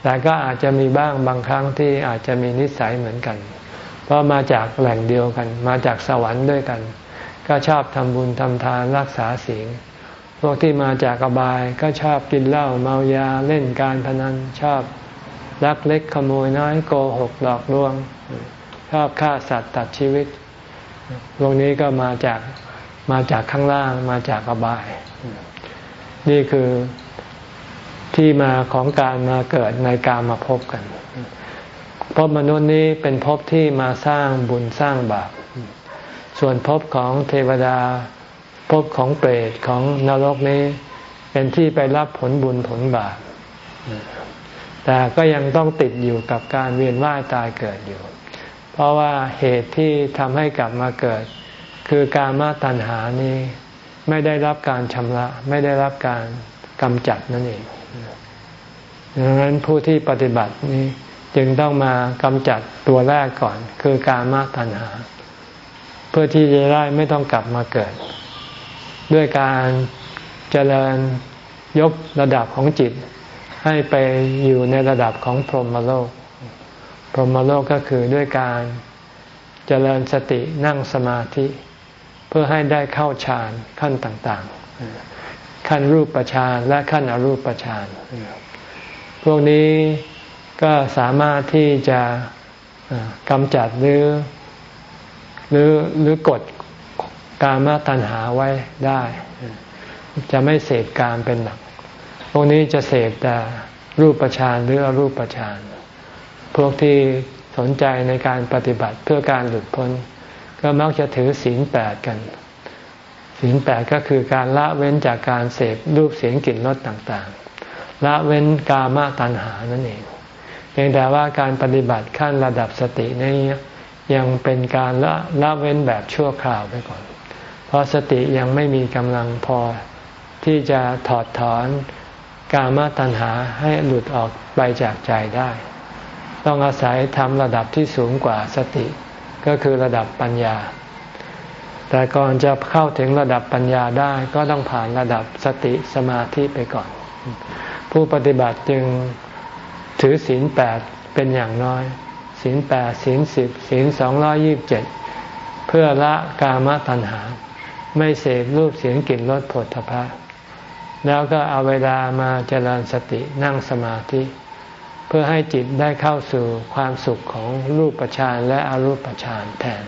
แต่ก็อาจจะมีบ้างบางครั้งที่อาจจะมีนิสัยเหมือนกัน เพราะมาจากแหล่งเดียวกัน มาจากสวรรค์ด้วยกัน ก็ชอบทำบุญทำทานรักษาศีลพวกที่มาจากอบายก็ชอบกินเหล้าเมายาเล่นการพนันชอบลักเล็กขโมยน้อยโกหกหลอกลวง อบฆ่าสัตว์ตัดชีวิตพวกนี้ก็มาจากมาจากข้างล่างมาจากอบาย นี่คือที่มาของการมาเกิดในการมาพบกันพบมนุษย์นี้เป็นภพที่มาสร้างบุญสร้างบาป ส่วนภพของเทวดาภพของเปรตของนรกนี้ เป็นที่ไปรับผลบุญผลบาป แต่ก็ยังต้องติดอยู่กับการเวียนว่ายตายเกิดอยู่ เพราะว่าเหตุที่ทำให้กลับมาเกิด คือการมาตัณหานี้ไม่ได้รับการชำระ ไม่ได้รับการกำจัดนั่นเองดังนั้นผู้ที่ปฏิบัตินี้จึงต้องมากำจัดตัวแรกก่อน คือการมาตัณหา เพื่อที่จะได้ไม่ต้องกลับมาเกิด ด้วยการเจริญยกระดับของจิต ให้ไปอยู่ในระดับของพรหมโลก พรหมโลกก็คือด้วยการเจริญสตินั่งสมาธิ เพื่อให้ได้เข้าฌานขั้นต่างๆ ขั้นรูปฌานและขั้นอรูปฌานพวกนี้ก็สามารถที่จะกำจัดหรือ หรือหรือกดกามตัณหาไว้ได้ จะไม่เสพกามเป็นหลัก พวกนี้จะเสพแต่รูปฌานหรืออรูปฌาน พวกที่สนใจในการปฏิบัติเพื่อการหลุดพ้น ก็มักจะถือศีลแปดกันศีลแปดก็คือการละเว้นจากการเสพรูปเสียงกลิ่นรสต่างๆ ละเว้นกามาตัณหานั่นเองเพียงแต่ว่าการปฏิบัติขั้นระดับสตินี้ยังเป็นการละละเว้นแบบชั่วคราวไปก่อน เพราะสติยังไม่มีกำลังพอที่จะถอดถอนกามาตัณหาให้หลุดออกไปจากใจได้ ต้องอาศัยทำระดับที่สูงกว่าสติ ก็คือระดับปัญญา แต่ก่อนจะเข้าถึงระดับปัญญาได้ก็ต้องผ่านระดับสติสมาธิไปก่อน ผู้ปฏิบัติจึงถือศีลแปดเป็นอย่างน้อย ศีลแปดศีลสิบศีลสองร้อยี่บเจ็ดเพื่อละกามตัณหา ไม่เสพรูปเสียงกลิ่นรสผลทพะแล้วก็เอาเวลามาเจริญสตินั่งสมาธิ พื่อให้จิตได้เข้าสู่ความสุขของรูปฌานและอรูปฌานแทน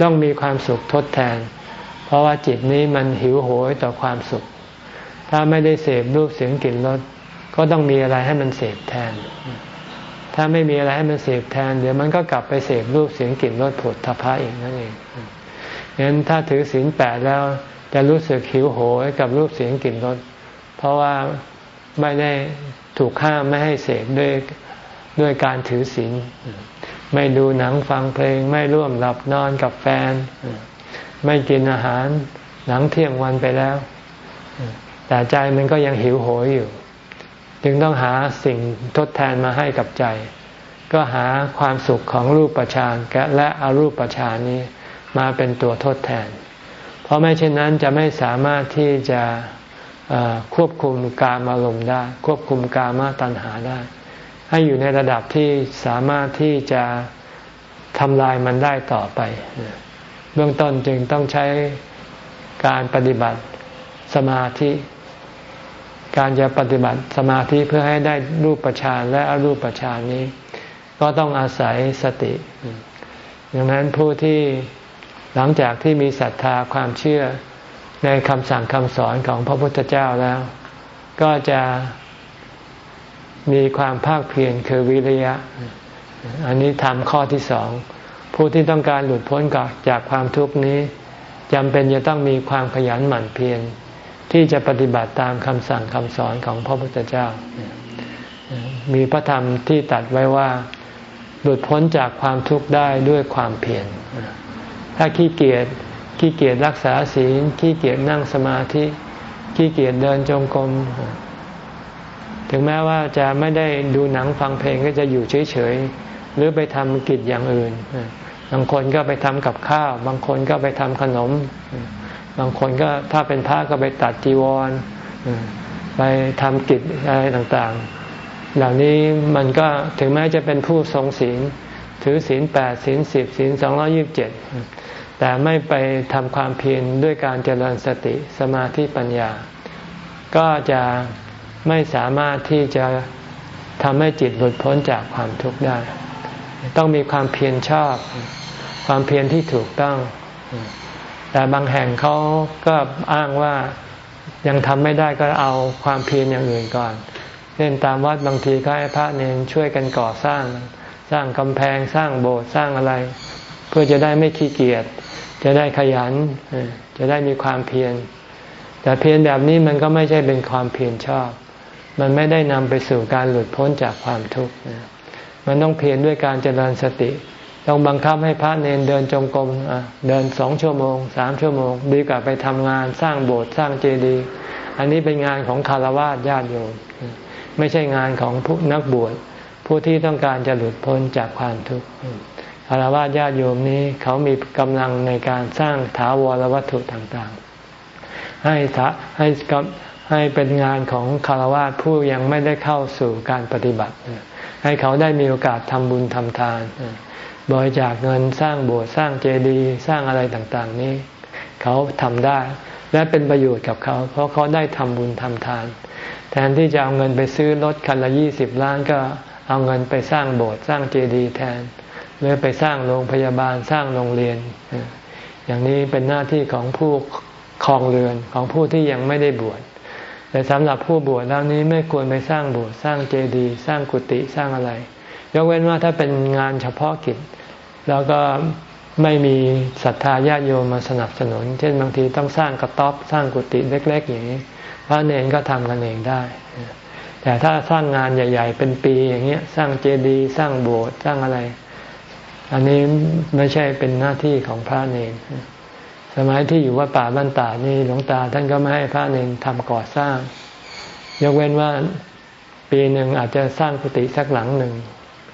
ต้องมีความสุขทดแทน เพราะว่าจิตนี้มันหิวโหยต่อความสุข ถ้าไม่ได้เสพรูปเสียงกลิ่นรสก็ต้องมีอะไรให้มันเสพแทน ถ้าไม่มีอะไรให้มันเสพแทน เดี๋ยวมันก็กลับไปเสพรูปเสียงกลิ่นรสผดทพะอีกนั่นเองงั้นถ้าถือศีลแปดแล้วจะรู้สึกหิวโหยกับรูปเสียงกลิ่นรสเพราะว่าไม่ได้ ถูกห้ามไม่ให้เสพด้วยด้วยการถือศีลไม่ดูหนังฟังเพลง ไม่ร่วมหลับนอนกับแฟน ไม่กินอาหารหลังเที่ยงวันไปแล้ว แต่ใจมันก็ยังหิวโหยอยู่ จึงต้องหาสิ่งทดแทนมาให้กับใจ ก็หาความสุขของรูปประชานและอรูปประชานนี้มาเป็นตัวทดแทน เพราะไม่เช่นนั้นจะไม่สามารถที่จะ ควบคุมกามอารมณ์ได้ ควบคุมการมาตัณหาได้ ให้อยู่ในระดับที่สามารถที่จะทำลายมันได้ต่อไป เบื้องต้นจึงต้องใช้การปฏิบัติสมาธิ การจะปฏิบัติสมาธิเพื่อให้ได้รูปฌานและอรูปฌานนี้ ก็ต้องอาศัยสติดังนั้นผู้ที่หลังจากที่มีศรัทธาความเชื่อ ในคำสั่งคำสอนของพระพุทธเจ้าแล้ว ก็จะมีความภาคเพียรคือวิริยะ อันนี้ทำข้อที่สอง ผู้ที่ต้องการหลุดพ้นจากความทุกข์นี้จำเป็นจะต้องมีความขยันหมั่นเพียรที่จะปฏิบัติตามคำสั่งคำสอนของพระพุทธเจ้า มีพระธรรมที่ตัดไว้ว่า หลุดพ้นจากความทุกข์ได้ด้วยความเพียรถ้าขี้เกียจ ขี้เกียจรักษาศีลขี้เกียจนั่งสมาธิ ขี้เกียจเดินจงกรมถึงแม้ว่าจะไม่ได้ดูหนังฟังเพลงก็จะอยู่เฉยๆหรือไปทำกิจอย่างอื่น บางคนก็ไปทำกับข้าว บางคนก็ไปทำขนม บางคนก็ถ้าเป็นพระก็ไปตัดจีวร ไปทำกิจอะไรต่างๆ เหล่านี้มันก็ถึงแม้จะเป็นผู้ทรงศีลถือศีลแปดศีลสิบศีลสองร้อยิบเจ็ด แต่ไม่ไปทำความเพียรด้วยการเจริญสติสมาธิปัญญา ก็จะไม่สามารถที่จะทำให้จิตหลุดพ้นจากความทุกข์ได้ ต้องมีความเพียรชอบ ความเพียรที่ถูกต้อง แต่บางแห่งเขาก็อ้างว่ายังทำไม่ได้ก็เอาความเพียรอย่างอื่นก่อนเช่นตามวัดบางทีก็ให้พระเนรช่วยกันก่อสร้าง สร้างกำแพงสร้างโบสถ์สร้างอะไร เพื่อจะได้ไม่ขี้เกียจ จะได้ขยัน จะได้มีความเพียร แต่เพียรแบบนี้มันก็ไม่ใช่เป็นความเพียรชอบ มันไม่ได้นำไปสู่การหลุดพ้นจากความทุกข์มันต้องเพียรด้วยการเจริญสติ ต้องบังคับให้พระเนนเดินจงกรมเดินสองชั่วโมงสามชั่วโมง ดีกว่าไปทำงานสร้างโบสถ์สร้างเจดีย์อันนี้เป็นงานของคารวะญาติโยม ไม่ใช่งานของผู้นักบวชผู้ที่ต้องการจะหลุดพ้นจากความทุกข์ คารวะญาติโยมนี้เขามีกำลังในการสร้างถาวรวัตถุต่างๆ ให้ให้กับให้เป็นงานของคารวะผู้ยังไม่ได้เข้าสู่การปฏิบัติ ให้เขาได้มีโอกาสทำบุญทำทานบริจาคเงินสร้างโบสถ์สร้างเจดีย์สร้างอะไรต่างๆ นี้ เขาทำได้ และเป็นประโยชน์กับเขา เพราะเขาได้ทำบุญทำทาน แทนที่จะเอาเงินไปซื้อรถคันละยี่สิบล้านก็เอาเงินไปสร้างโบสถ์สร้างเจดีย์แทน รือไปสร้างโรงพยาบาลสร้างโรงเรียน อย่างนี้เป็นหน้าที่ของผู้ครองเรือนของผู้ที่ยังไม่ได้บวชแต่สำหรับผู้บวชแล้วนี้ไม่ควรไปสร้างโบสถ์สร้างเจดีย์สร้างกุฏิสร้างอะไร ยกเว้นว่าถ้าเป็นงานเฉพาะกิจ แล้วก็ไม่มีศรัทธาญาติโยมมาสนับสนุน เช่นบางทีต้องสร้างกระต๊อบสร้างกุฏิเล็ก ๆ อย่างนี้ พระเนรก็ทำกันเองได้ แต่ถ้าสร้างงานใหญ่ ๆ เป็นปีอย่างเงี้ยสร้างเจดีย์สร้างโบสถ์สร้างอะไร อันนี้ไม่ใช่เป็นหน้าที่ของพระเนรสมัยที่อยู่ว่าป่าบ้านตานี่หลวงตาท่านก็ไม่ให้พระเนรทำก่อสร้าง ยกเว้นว่าปีหนึ่งอาจจะสร้างกุฏิสักหลังหนึ่ง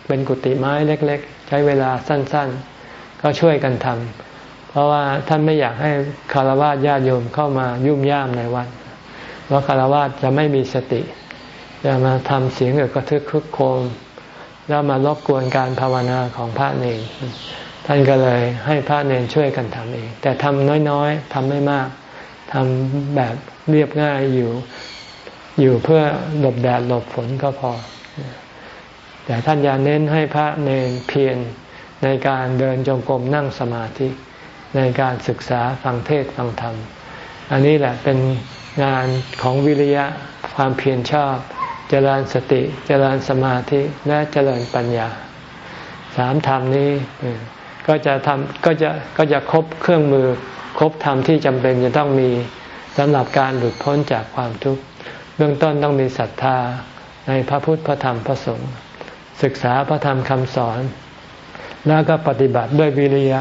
เป็นกุฏิไม้เล็ก ๆ ใช้เวลาสั้น ๆ ก็ช่วยกันทำเพราะว่าท่านไม่อยากให้คารวะญาติโยมเข้ามายุ่มย่ามในวัดเพราะคารวะจะไม่มีสติจะมาทำเสียงเกิดกระทึกคึกโคม แล้วมารบกวนการภาวนาของพระเนรท่านก็เลยให้พระเนรช่วยกันทำเอง แต่ทำน้อยๆทำไม่มากทำแบบเรียบง่ายอยู่อยู่เพื่อหลบแดดหลบฝนก็พอ แต่ท่านอย่าเน้นให้พระเนรเพียรในการเดินจงกรมนั่งสมาธิ ในการศึกษาฟังเทศฟังธรรม อันนี้แหละเป็นงานของวิริยะความเพียรชอบ เจริญสติ เจริญสมาธิและเจริญปัญญา สามธรรมนี้ก็จะทำก็จะก็จะครบเครื่องมือ ครบธรรมที่จำเป็นจะต้องมีสำหรับการหลุดพ้นจากความทุกข์เบื้องต้นต้องมีศรัทธาในพระพุทธพระธรรมพระสงฆ์ศึกษาพระธรรมคำสอน แล้วก็ปฏิบัติด้วยวิริยะ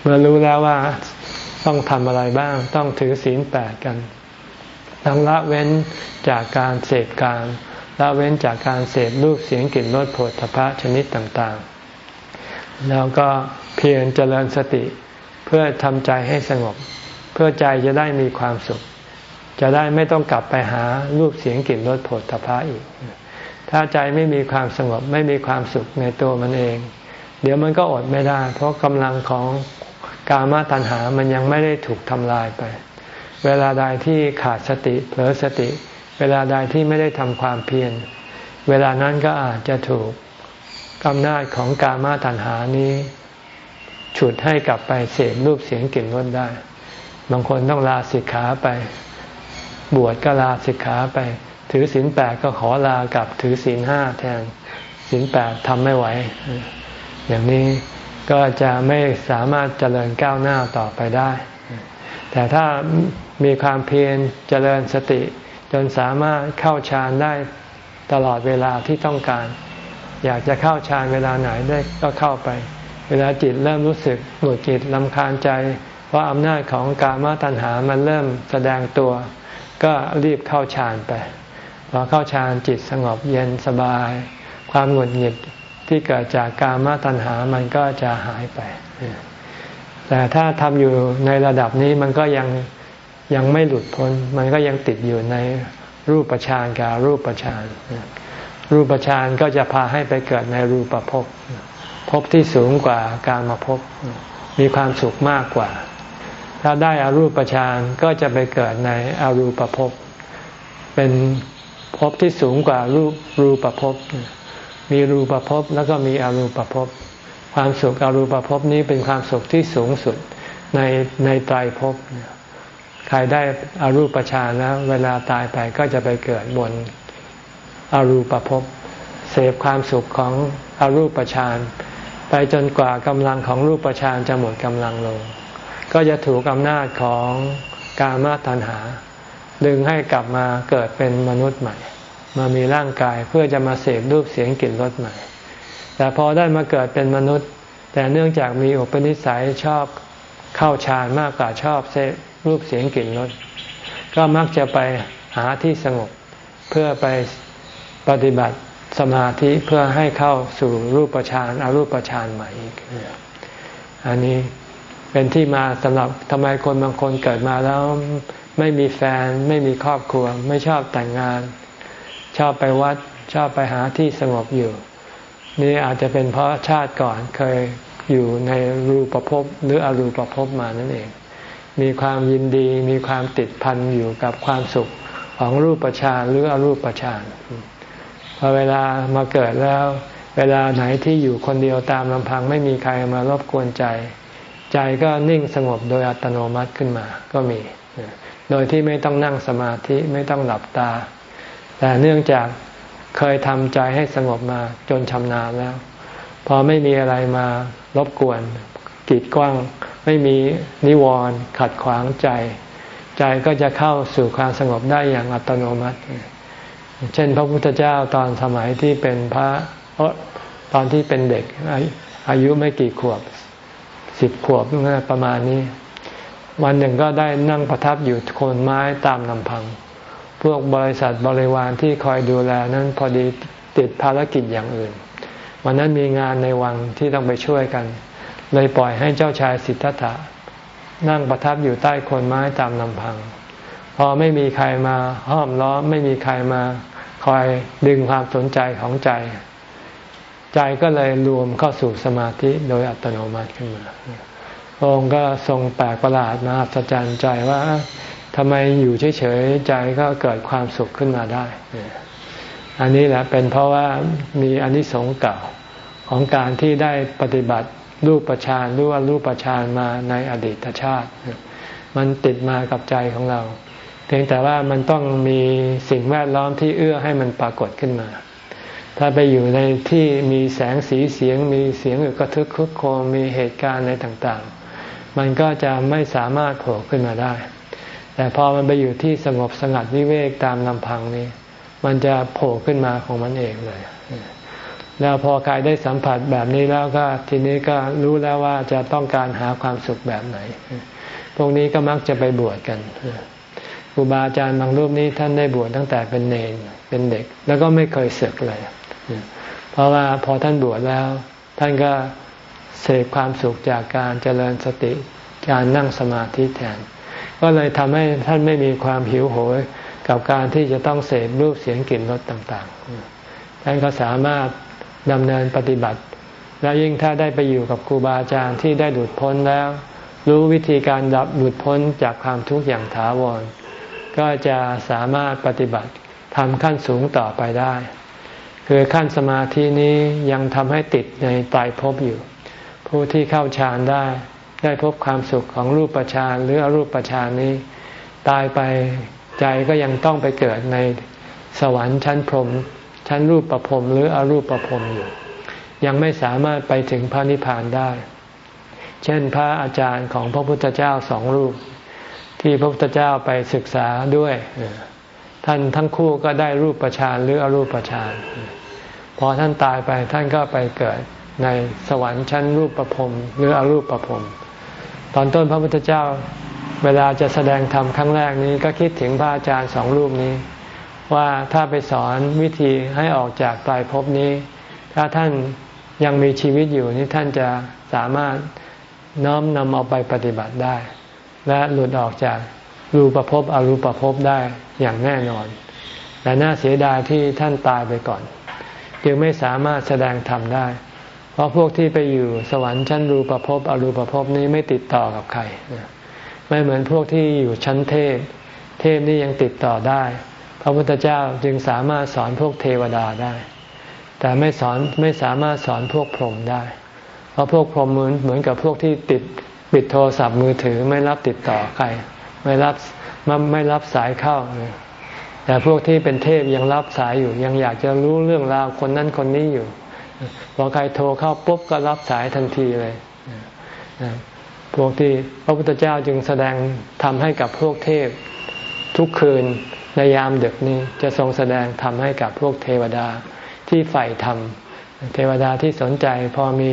เมื่อรู้แล้วว่าต้องทำอะไรบ้าง ต้องถือศีลแปดกัน ต้งละเว้นจากการเสพการละเว้นจากการเสพรูปเสียงกลิ่นรสผลพระชนิดต่างๆ แล้วก็เพียรเจริญสติเพื่อทำใจให้สงบ เพื่อใจจะได้มีความสุข จะได้ไม่ต้องกลับไปหารูปเสียงกลิ่นรสผลพระอีก ถ้าใจไม่มีความสงบไม่มีความสุขในตัวมันเอง เดี๋ยวมันก็อดไม่ได้ เพราะกำลังของกามาตัณหามันยังไม่ได้ถูกทำลายไป เวลาใดที่ขาดสติเผลอสติ เวลาใดที่ไม่ได้ทำความเพียร เวลานั้นก็อาจจะถูกกำนาจของกามาตัณหานี้ฉุดให้กลับไปเสพรูปเสียงกลิ่นรสได้ บางคนต้องลาสิกขาไป บวชก็ลาสิกขาไป ถือศีลแปดก็ขอลากับถือศีลห้าแทนศีลแปดทำไม่ไหว อย่างนี้ก็จะไม่สามารถเจริญก้าวหน้าต่อไปได้ แต่ถ้า มีความเพียรเจริญสติ จนสามารถเข้าฌานได้ตลอดเวลาที่ต้องการ อยากจะเข้าฌานเวลาไหนได้ก็เข้าไป เวลาจิตเริ่มรู้สึกหงุดหงิดลำคาญใจเพราอำนาจของกามตัณหามันเริ่มแสดงตัว ก็รีบเข้าฌานไปพอเข้าฌานจิตสงบเย็นสบาย ความหงุดหงิดที่เกิดจากกามตัณหามันก็จะหายไป แต่ถ้าทำอยู่ในระดับนี้มันก็ยัง ยังไม่หลุดพ้น มันก็ยังติดอยู่ในรูปฌานกับรูปฌานรูปฌานก็จะพาให้ไปเกิดในรูปภพภพที่สูงกว่าการมาภพมีความสุขมากกว่า ถ้าได้อารูปฌานก็จะไปเกิดในอารูปภพเป็นภพที่สูงกว่ารูปรูปภพมีรูปภพแล้วก็มีอรูปภพความสุขอรูปภพนี้เป็นความสุขที่สูงสุดในในไตรภพ ใครได้อารูปฌานแล้ว เวลาตายไปก็จะไปเกิดบนอรูปภพเสพความสุขของอรูปฌานไปจนกว่ากำลังของรูปฌานจะหมดกำลังลง ก็จะถูกอำนาจของกามาตัณหา ดึงให้กลับมาเกิดเป็นมนุษย์ใหม่ มามีร่างกายเพื่อจะมาเสพรูปเสียงกลิ่นรสใหม่ แต่พอได้มาเกิดเป็นมนุษย์ แต่เนื่องจากมีอุปนิสัยชอบเข้าฌานมากกว่าชอบเสพ รูปเสียงกลิ่นรสก็มักจะไปหาที่สงบ เพื่อไปปฏิบัติสมาธิเพื่อให้เข้าสู่รูปฌานอารูปฌานใหม่อีก อันนี้เป็นที่มาสำหรับทำไมคนบางคนเกิดมาแล้วไม่มีแฟนไม่มีครอบครัว ไม่ชอบแต่งงาน ชอบไปวัดชอบไปหาที่สงบอยู่ นี่อาจจะเป็นเพราะชาติก่อนเคยอยู่ในรูปภพหรืออรูปภพมานั่นเอง มีความยินดี มีความติดพันอยู่กับความสุขของรูปฌานหรืออรูปฌานพอเวลามาเกิดแล้ว เวลาไหนที่อยู่คนเดียวตามลำพังไม่มีใครมารบกวนใจ ใจก็นิ่งสงบโดยอัตโนมัติขึ้นมาก็มี โดยที่ไม่ต้องนั่งสมาธิไม่ต้องหลับตา แต่เนื่องจากเคยทำใจให้สงบมาจนชำนาญแล้ว พอไม่มีอะไรมารบกวนกีดกว้าง ไม่มีนิวรณ์ขัดขวางใจ ใจก็จะเข้าสู่ความสงบได้อย่างอัตโนมัติ เช่น พระพุทธเจ้าตอนสมัยที่เป็นพระตอนที่เป็นเด็กอายุไม่กี่ขวบสิบขวบประมาณนี้ วันหนึ่งก็ได้นั่งประทับอยู่โคนไม้ตามลำพัง พวกบริษัทบริวารที่คอยดูแลนั้นพอดีติดภารกิจอย่างอื่น วันนั้นมีงานในวังที่ต้องไปช่วยกัน เลยปล่อยให้เจ้าชายสิทธัตถะนั่งประทับอยู่ใต้คนไม้ตามลำพัง พอไม่มีใครมาห้อมล้อมไม่มีใครมาคอยดึงความสนใจของใจ ใจก็เลยรวมเข้าสู่สมาธิโดยอัตโนมัติขึ้นมาองค์ก็ทรงแปลกประหลาดมาอัศจรรย์ใจว่าทำไมอยู่เฉยๆใจก็เกิดความสุขขึ้นมาได้ อันนี้แหละเป็นเพราะว่ามีอนิสงส์เก่าของการที่ได้ปฏิบัติ รูปประชานหรือว่ารูปประชานมาในอดีตชาติ มันติดมากับใจของเรา เพียงแต่ว่ามันต้องมีสิ่งแวดล้อมที่เอื้อให้มันปรากฏขึ้นมา ถ้าไปอยู่ในที่มีแสงสีเสียง มีเสียงอึกระทึกคึกโคมมีเหตุการณ์อะไรต่างๆ มันก็จะไม่สามารถโผล่ขึ้นมาได้ แต่พอมันไปอยู่ที่สงบสงัดวิเวกตามลำพังนี้ มันจะโผล่ขึ้นมาของมันเองเลย แล้วพอใครได้สัมผัสแบบนี้แล้วก็ทีนี้ก็รู้แล้วว่าจะต้องการหาความสุขแบบไหน พวกนี้ก็มักจะไปบวชกันครูบาอาจารย์บางรูปนี้ท่านได้บวชตั้งแต่เป็นเนรเป็นเด็ก แล้วก็ไม่เคยเสกเลย เพราะว่าพอท่านบวชแล้ว ท่านก็เสพความสุขจากการเจริญสติการนั่งสมาธิแทน ก็เลยทำให้ท่านไม่มีความหิวโหยกับการที่จะต้องเสพรูปเสียงกลิ่นรสต่างๆท่านก็สามารถ ดำเนินปฏิบัติ แล้วยิ่งถ้าได้ไปอยู่กับครูบาอาจารย์ที่ได้หลุดพ้นแล้ว รู้วิธีการดับหลุดพ้นจากความทุกข์อย่างถาวร ก็จะสามารถปฏิบัติทำขั้นสูงต่อไปได้ คือขั้นสมาธินี้ยังทำให้ติดในตายภพอยู่ ผู้ที่เข้าฌานได้ ได้พบความสุขของรูปฌานหรืออรูปฌานนี้ ตายไปใจก็ยังต้องไปเกิดในสวรรค์ชั้นพรหม ชั้นรูปประพรมหรืออรูปประพรมอยู่ ยังไม่สามารถไปถึงพระนิพพานได้ เช่นพระอาจารย์ของพระพุทธเจ้าสองรูป ที่พระพุทธเจ้าไปศึกษาด้วย ท่านทั้งคู่ก็ได้รูปประชานหรืออรูปประชานพอท่านตายไปท่านก็ไปเกิดในสวรรค์ชั้นรูปประพรมหรืออรูปประพรมตอนต้นพระพุทธเจ้าเวลาจะแสดงธรรมครั้งแรกนี้ก็คิดถึงพระอาจารย์สองรูปนี้ ว่าถ้าไปสอนวิธีให้ออกจากตายภพนี้ ถ้าท่านยังมีชีวิตอยู่นี่ท่านจะสามารถน้อมนำเอาไปปฏิบัติได้ และหลุดออกจากรูปภพอรูปภพได้อย่างแน่นอน แต่น่าเสียดายที่ท่านตายไปก่อน จึงไม่สามารถแสดงธรรมได้ เพราะพวกที่ไปอยู่สวรรค์ชั้นรูปภพอรูปภพนี้ไม่ติดต่อกับใคร ไม่เหมือนพวกที่อยู่ชั้นเทพ เทพนี่ยังติดต่อได้ พระพุทธเจ้าจึงสามารถสอนพวกเทวดาได้ แต่ไม่สอนไม่สามารถสอนพวกพรหมได้ เพราะพวกพรหมเหมือนเหมือนกับพวกที่ติดปิดโทรศัพท์มือถือไม่รับติดต่อใคร ไม่รับไม่รับสายเข้า แต่พวกที่เป็นเทพยังรับสายอยู่ ยังอยากจะรู้เรื่องราวคนนั้นคนนี้อยู่พอใครโทรเข้าปุ๊บก็รับสายทันทีเลยพวกที่พระพุทธเจ้าจึงแสดงทำให้กับพวกเทพทุกคืน ในยามดึกนี้จะทรงแสดงทำให้กับพวกเทวดาที่ใฝ่ธรรม เทวดาที่สนใจพอมี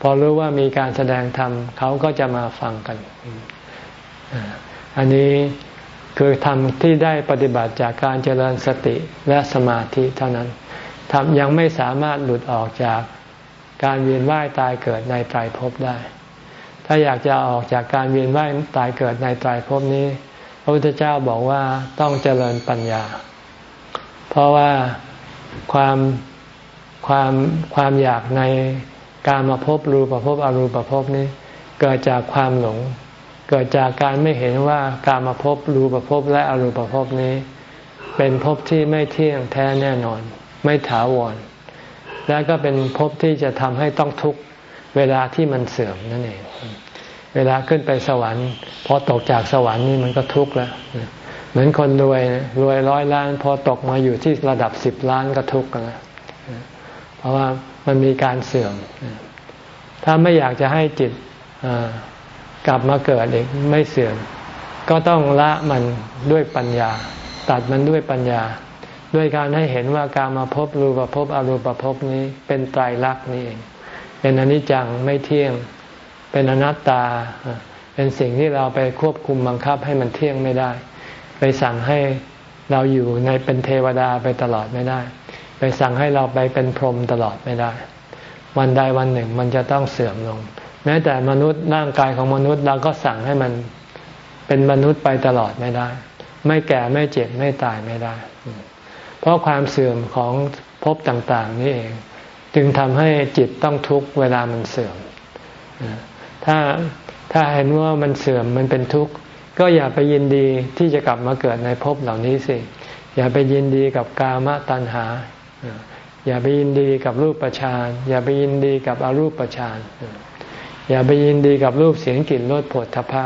พอรู้ว่ามีการแสดงธรรมเขาก็จะมาฟังกัน อันนี้คือธรรมที่ได้ปฏิบัติจากการเจริญสติและสมาธิเท่านั้นทำยังไม่สามารถหลุดออกจากการเวียนว่ายตายเกิดในไตรภพได้ ถ้าอยากจะออกจากการเวียนว่ายตายเกิดในไตายภพนี้ ระพุทธเจ้าบอกว่าต้องเจริญปัญญา เพราะว่าความความความอยากในการมาพบรูปภพอรูปภพนี้ เกิดจากความหลง เกิดจากการไม่เห็นว่าการมาพบรูปภพและอรูปภพนี้ เป็นภพที่ไม่เที่ยงแท้แน่นอน ไม่ถาวร และก็เป็นภพที่จะทำให้ต้องทุกข์เวลาที่มันเสื่อมนั่นเอง เวลาขึ้นไปสวรรค์พอตกจากสวรรค์นี่มันก็ทุกข์แล้วเหมือนคนรวยรวยร้อยล้าน พอตกมาอยู่ที่ระดับสิบล้านก็ทุกข์กันแล้วเพราะว่ามันมีการเสื่อม ถ้าไม่อยากจะให้จิตกลับมาเกิดอีกไม่เสื่อม ก็ต้องละมันด้วยปัญญา ตัดมันด้วยปัญญา ด้วยการให้เห็นว่าการมาพบรูปภพอรูปภพนี้เป็นไตรลักษณ์นี่เองเป็นอนิจจังไม่เที่ยง เป็นอนัตตา เป็นสิ่งที่เราไปควบคุมบังคับให้มันเที่ยงไม่ได้ ไปสั่งให้เราอยู่ในเป็นเทวดาไปตลอดไม่ได้ ไปสั่งให้เราไปเป็นพรหมตลอดไม่ได้ วันใดวันหนึ่งมันจะต้องเสื่อมลง แม้แต่มนุษย์ร่างกายของมนุษย์เราก็สั่งให้มันเป็นมนุษย์ไปตลอดไม่ได้ ไม่แก่ไม่เจ็บไม่ตายไม่ได้ เพราะความเสื่อมของภพต่าง ๆ นี่เอง จึงทำให้จิตต้องทุกข์เวลามันเสื่อม ถ้าถ้าเห็นว่ามันเสื่อมมันเป็นทุกข์ก็อย่าไปยินดีที่จะกลับมาเกิดในภพเหล่านี้สิ อย่าไปยินดีกับกามตัณหา อย่าไปยินดีกับรูปประชานอย่าไปยินดีกับอรูปประชานอย่าไปยินดีกับรูปเสียงกลิ่นรสผลทพะ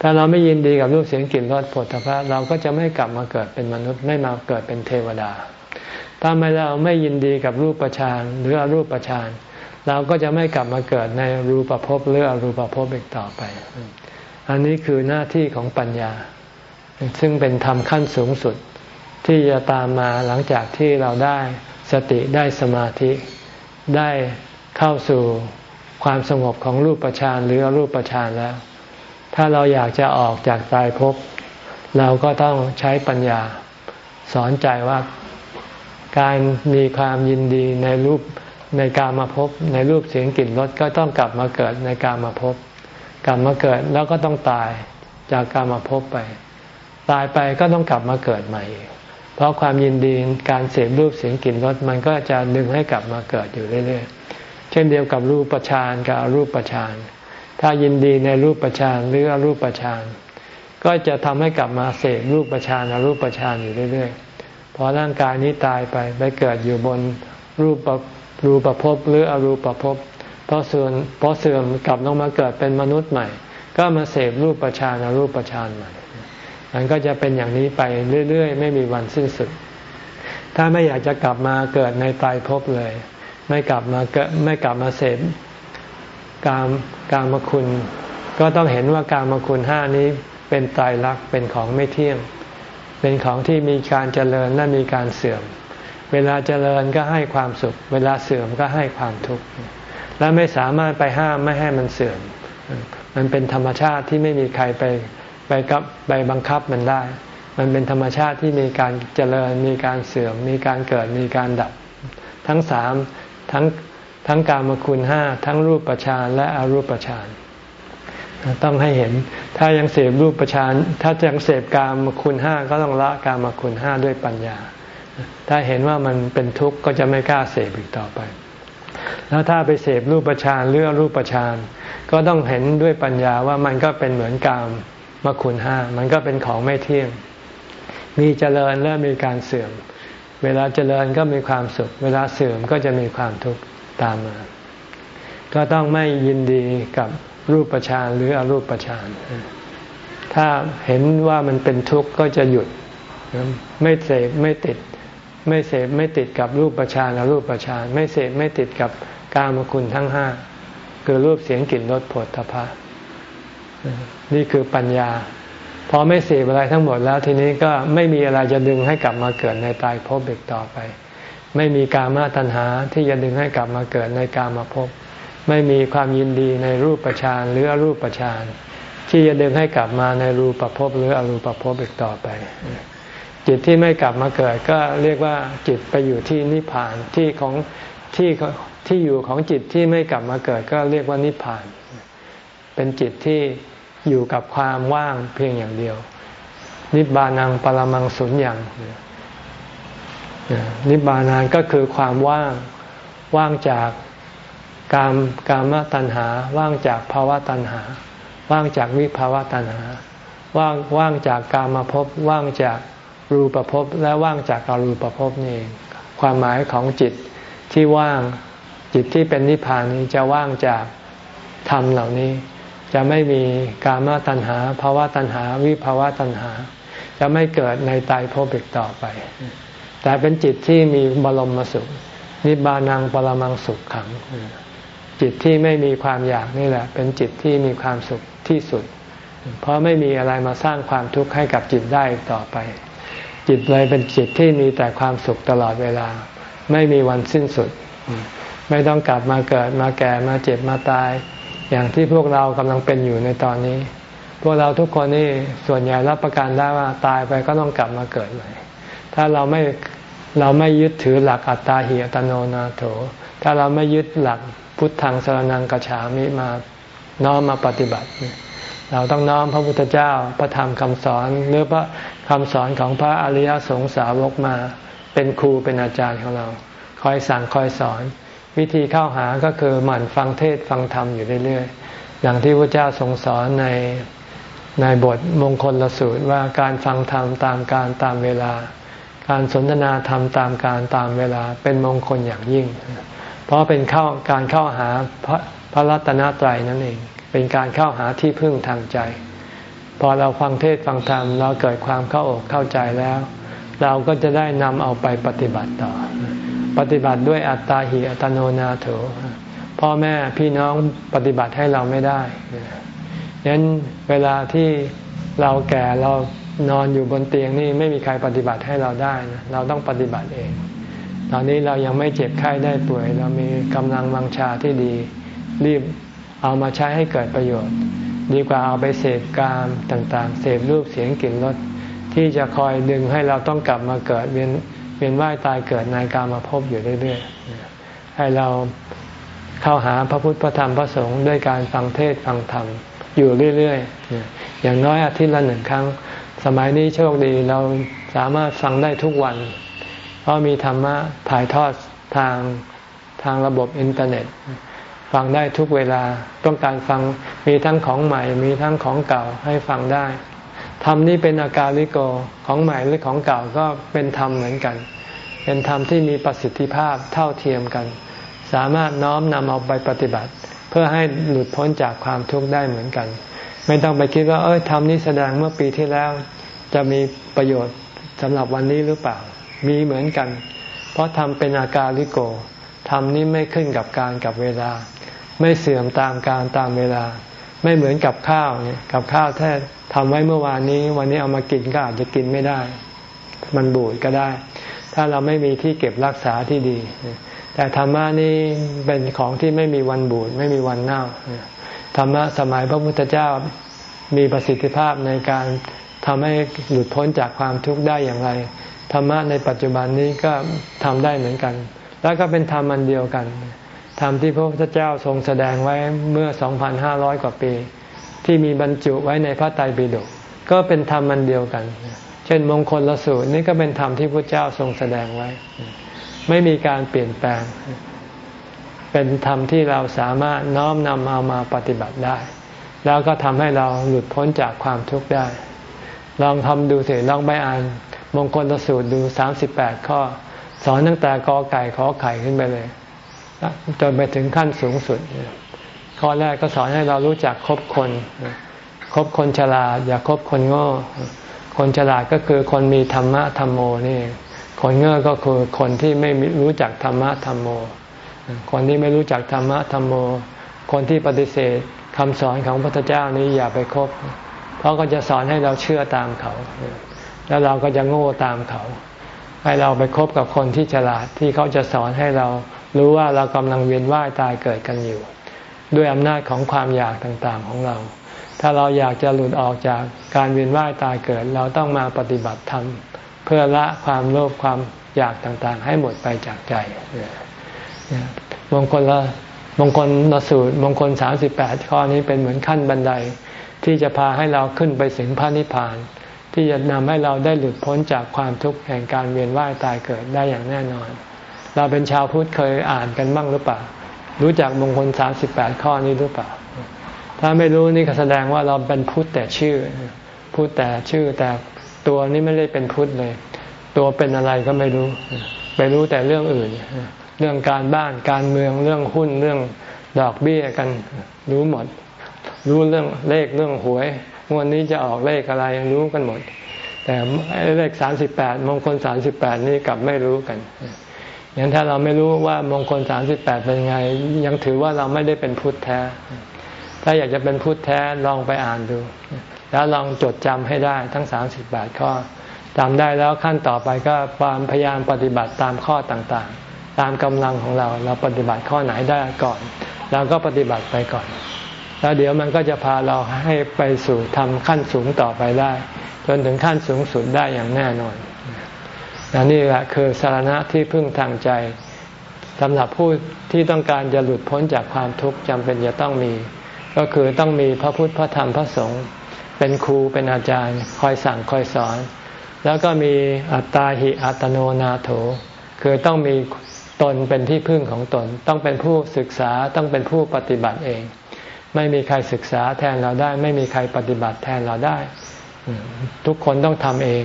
ถ้าเราไม่ยินดีกับรูปเสียงกลิ่นรสผลทพะ เราก็จะไม่กลับมาเกิดเป็นมนุษย์ไม่มาเกิดเป็นเทวดา ถ้าไม่เราไม่ยินดีกับรูปฌานหรืออรูปฌาน เราก็จะไม่กลับมาเกิดในรูปภพหรืออรูปภพอีกต่อไป อันนี้คือหน้าที่ของปัญญา ซึ่งเป็นธรรมขั้นสูงสุด ที่จะตามมาหลังจากที่เราได้สติได้สมาธิ ได้เข้าสู่ความสงบของรูปฌานหรืออรูปฌานแล้ว ถ้าเราอยากจะออกจากตายภพเราก็ต้องใช้ปัญญา สอนใจว่าการมีความยินดีในรูป ในการมาพบในรูปเสียงกลิ่นรสก็ต้องกลับมาเกิดในการมาพบกลับมาเกิดแล้วก็ต้องตายจากการมาพบไป ตายไปก็ต้องกลับมาเกิดใหม่ เพราะความยินดีการเสพรูปเสียงกลิ่นรสมันก็จะดึงให้กลับมาเกิดอยู่เรื่อยๆ เช่นเดียวกับรูปประชานกับอรูปประชานถ้ายินดีในรูปประชานหรืออรูปประชานก็จะทำให้กลับมาเสพรูปประชานอรูปประชานอยู่เรื่อยๆพอร่างกายนี้ตายไปไปเกิดอยู่บนรูป รูปภพหรืออรูปภพเพราะเสื่อมเพราะเสื่อมกลับลงมาเกิดเป็นมนุษย์ใหม่ ก็มาเสพรูปประชานอรูปประชานใหม่มันก็จะเป็นอย่างนี้ไปเรื่อยๆ ไม่มีวันสิ้นสุด ถ้าไม่อยากจะกลับมาเกิดในตายภพเลย ไม่กลับมาเกิดไม่กลับมาเสพกามกามคุณ ก็ต้องเห็นว่ากามคุณห้านี้เป็นตายรักเป็นของไม่เที่ยง เป็นของที่มีการเจริญและมีการเสื่อม เวลาเจริญก็ให้ความสุข เวลาเสื่อมก็ให้ความทุกข์และไม่สามารถไปห้ามไม่ให้มันเสื่อม มันเป็นธรรมชาติที่ไม่มีใครไปไปกับไปบังคับมันได้ มันเป็นธรรมชาติที่มีการเจริญมีการเสื่อม มีการเกิดมีการดับ ทั้งสามทั้งทั้งการมคุณห้าทั้งรูปประชานและอรูปประชานต้องให้เห็นถ้ายังเสพรูปประชานถ้ายังเสพกามคุณห้าก็ต้องละกามคุณห้าด้วยปัญญา ถ้าเห็นว่ามันเป็นทุกข์ก็จะไม่กล้าเสพอีกต่อไป แล้วถ้าไปเสพรูปฌานหรือรูปฌานก็ต้องเห็นด้วยปัญญาว่ามันก็เป็นเหมือนกามมาคุณห้า มันก็เป็นของไม่เที่ยง มีเจริญและมีการเสื่อม เวลาเจริญก็มีความสุข เวลาเสื่อมก็จะมีความทุกข์ตามมา ก็ต้องไม่ยินดีกับรูปฌานหรืออรูปฌานถ้าเห็นว่ามันเป็นทุกข์ก็จะหยุด ไม่เสพไม่ติด ไม่เสพไม่ติดกับรูปประชานรูปประชานไม่เสพไม่ติดกับกามคุณทั้งห้าคือรูปเสียงกลิ่นรสผลทพะนี่คือปัญญา พอไม่เสพอะไรทั้งหมดแล้วทีนี้ก็ไม่มีอะไรจะดึงให้กลับมาเกิดในตายภพอีกต่อไป ไม่มีกามาตัณหาที่จะดึงให้กลับมาเกิดในกามาภพไม่มีความยินดีในรูปประชานหรืออรูปประชานที่จะดึงให้กลับมาในรูปภพหรืออรูปภพอีกต่อไป จิตที่ไม่กลับมาเกิดก็เรียกว่าจิตไปอยู่ที่นิพพานที่ของที่ที่อยู่ของจิตที่ไม่กลับมาเกิดก็เรียกว่านิพพาน เป็นจิตที่อยู่กับความว่างเพียงอย่างเดียว นิบานังปรมังสุญญ์นิบานังก็คือความว่างว่างจากกามกามตัณหา ว่างจากภาวะตัณหา ว่างจากวิภาวะตัณหา ว่างว่างจากกามาพบว่างจาก รูปภพและว่างจากอารูปภพนี่ความหมายของจิตที่ว่างจิตที่เป็นนิพพานนี้จะว่างจากธรรมเหล่านี้ จะไม่มีกามตัณหาภาวะตัณหา วิภาวะตัณหา จะไม่เกิดในตายภพอีกต่อไป แต่เป็นจิตที่มีบรมสุข นิบานังปรมังสุขขัง จิตที่ไม่มีความอยากนี่แหละ เป็นจิตที่มีความสุขที่สุด เพราะไม่มีอะไรมาสร้างความทุกข์ให้กับจิตได้ต่อไป จิตเลยเป็นจิตที่มีแต่ความสุขตลอดเวลา ไม่มีวันสิ้นสุด ไม่ต้องกลับมาเกิดมาแก่มาเจ็บมาตาย อย่างที่พวกเรากำลังเป็นอยู่ในตอนนี้ พวกเราทุกคนนี่ส่วนใหญ่รับประกันได้ว่าตายไปก็ต้องกลับมาเกิดใหม่ถ้าเราไม่เราไม่ยึดถือหลักอัตตาหิอัตโนนาโถ ถ้าเราไม่ยึดหลักพุทธังสรนังกัจฉามิมาน้อมมาปฏิบัติ เราต้องน้อมพระพุทธเจ้า พระธรรมคำสอนหรือพระ คำสอนของพระอริยสงสาวกมา เป็นครูเป็นอาจารย์ของเรา คอยสั่งคอยสอน วิธีเข้าหาก็คือหมั่นฟังเทศฟังธรรมอยู่เรื่อยๆอย่างที่พระเจ้าทรงสอนในในบทมงคลละสูตรว่าการฟังธรรมตามการตามเวลา การสนทนาธรรมตามการตามเวลาเป็นมงคลอย่างยิ่ง เพราะเป็นเข้าการเข้าหาพระพระรัตนตรัยนั่นเอง เป็นการเข้าหาที่พึ่งทางใจ พอเราฟังเทศฟังธรรมเราเกิดความเข้าอกเข้าใจแล้ว เราก็จะได้นำเอาไปปฏิบัติต่อ ปฏิบัติด้วยอัตตาหิอัตโนนาโถพ่อแม่พี่น้องปฏิบัติให้เราไม่ได้ยันั้นเวลาที่เราแก่เรานอนอยู่บนเตียงนี่ไม่มีใครปฏิบัติให้เราได้นะเราต้องปฏิบัติเอง ตอนนี้เรายังไม่เจ็บไข้ได้ป่วย เรามีกำลังวังชาที่ดี รีบเอามาใช้ให้เกิดประโยชน์ ดีกว่าเอาไปเสพกามต่างๆ เสพรูปเสียงกลิ่นรสที่จะคอยดึงให้เราต้องกลับมาเกิดเวียนเวียนว่ายตายเกิดในกามภพอยู่เรื่อยๆให้เราเข้าหาพระพุทธพระธรรมพระสงฆ์ด้วยการฟังเทศฟังธรรมอยู่เรื่อยๆอย่างน้อยอาทิตย์ละหนึ่งครั้ง สมัยนี้โชคดีเราสามารถฟังได้ทุกวัน เพราะมีธรรมะถ่ายทอดทางทางระบบอินเทอร์เน็ต ฟังได้ทุกเวลา ต้องการฟังมีทั้งของใหม่ มีทั้งของเก่าให้ฟังได้ธรรมนี้เป็นอาการลิโกของใหม่หรือของเก่าก็เป็นธรรมเหมือนกัน เป็นธรรมที่มีประสิทธิภาพเท่าเทียมกัน สามารถน้อมนำเอาไปปฏิบัติ เพื่อให้หลุดพ้นจากความทุกข์ได้เหมือนกัน ไม่ต้องไปคิดว่าเอ้ยธรรมนี้แสดงเมื่อปีที่แล้ว จะมีประโยชน์สำหรับวันนี้หรือเปล่า มีเหมือนกัน เพราะทำเป็นอาการลิโกทำนี้ไม่ขึ้นกับการกับเวลา ไม่เสื่อมตามการตามเวลา ไม่เหมือนกับข้าวเนี่ยกับข้าวแท้ทำไว้เมื่อวานนี้ วันนี้เอามากินก็อาจจะกินไม่ได้ มันบูดก็ได้ ถ้าเราไม่มีที่เก็บรักษาที่ดี แต่ธรรมะนี่เป็นของที่ไม่มีวันบูดไม่มีวันเน่าธรรมะสมัยพระพุทธเจ้ามีประสิทธิภาพในการทำให้หลุดพ้นจากความทุกข์ได้อย่างไรธรรมะในปัจจุบันนี้ก็ทำได้เหมือนกัน แล้วก็เป็นธรรมอันเดียวกัน ธรรมที่พระพุทธเจ้าทรงแสดงไว้เมื่อ 2,500 กว่าปี ที่มีบรรจุไว้ในพระไตรปิฎกก็เป็นธรรมอันเดียวกัน เช่นมงคลละสูตรนี่ก็เป็นธรรมที่พระเจ้าทรงแสดงไว้ ไม่มีการเปลี่ยนแปลง เป็นธรรมที่เราสามารถน้อมนำเอามาปฏิบัติได้ แล้วก็ทำให้เราหลุดพ้นจากความทุกข์ได้ ลองทำดูสิลองไปอ่าน มงคลสูตรดูสามสิบแปดข้อ สอนตั้งแต่กอไก่ขอไข่ขึ้นไปเลย จนไปถึงขั้นสูงสุด ข้อแรกก็สอนให้เรารู้จักคบคน คบคนฉลาด อย่าคบคนโง่ คนฉลาดก็คือคนมีธรรมะธรรมโมนี่ คนเง่อก็คือคนที่ไม่รู้จักธรรมะธรรมโม คนที่ไม่รู้จักธรรมะธรรมโม คนที่ปฏิเสธคำสอนของพระพุทธเจ้านี้อย่าไปคบเขาะก็จะสอนให้เราเชื่อตามเขา แล้วเราก็จะโง่ตามเขา ให้เราไปคบกับคนที่ฉลาดที่เขาจะสอนให้เรา รู้ว่าเรากำลังเวียนว่ายตายเกิดกันอยู่ ด้วยอำนาจของความอยากต่างๆของเรา ถ้าเราอยากจะหลุดออกจากการเวียนว่ายตายเกิด เราต้องมาปฏิบัติธรรมเพื่อละความโลภความอยากต่างๆ ให้หมดไปจากใจมงคลละมงคลละสูตรมงคลสามสิบแปดข้อนี้เป็นเหมือนขั้นบันได ที่จะพาให้เราขึ้นไปถึงพระนิพพาน ที่จะนำให้เราได้หลุดพ้นจากความทุกข์แห่งการเวียนว่ายตายเกิดได้อย่างแน่นอน เราเป็นชาวพุทธเคยอ่านกันบ้างหรือเปล่า รู้จักมงคลสามสิบแปดข้อนี้หรือเปล่า ถ้าไม่รู้นี่ก็แสดงว่าเราเป็นพุทธแต่ชื่อ พุทธแต่ชื่อแต่ตัวนี้ไม่ได้เป็นพุทธเลย ตัวเป็นอะไรก็ไม่รู้ ไปรู้แต่เรื่องอื่น เรื่องการบ้านการเมืองเรื่องหุ้นเรื่องดอกเบี้ยกันรู้หมด รู้เรื่องเลขเรื่องหวยวันนี้จะออกเลขอะไรรู้กันหมด แต่เลขสามสิบแปดมงคลสามสิบแปดนี่กลับไม่รู้กัน อย่างถ้าเราไม่รู้ว่ามงคลสามสิบแปดเป็นไง ยังถือว่าเราไม่ได้เป็นพุทธแท้ ถ้าอยากจะเป็นพุทธแท้ลองไปอ่านดู แล้วลองจดจำให้ได้ทั้งสามสิบแปดข้อจำได้แล้วขั้นต่อไปก็ความพยายามปฏิบัติตามข้อต่างๆ ตามกำลังของเรา เราปฏิบัติข้อไหนได้ก่อนเราก็ปฏิบัติไปก่อน แล้วเดี๋ยวมันก็จะพาเราให้ไปสู่ทำขั้นสูงต่อไปได้ จนถึงขั้นสูงสุดได้อย่างแน่นอน นนี่แหละคือสารณะที่พึ่งทางใจสำหรับผู้ที่ต้องการจะหลุดพ้นจากความทุกข์จำเป็นจะต้องมี ก็คือต้องมีพระพุทธพระธรรมพระสงฆ์เป็นครูเป็นอาจารย์คอยสั่งคอยสอน แล้วก็มีอัตตาหิอัตโนนาโถ คือต้องมีตนเป็นที่พึ่งของตน ต้องเป็นผู้ศึกษาต้องเป็นผู้ปฏิบัติเอง ไม่มีใครศึกษาแทนเราได้ ไม่มีใครปฏิบัติแทนเราได้ ทุกคนต้องทำเอง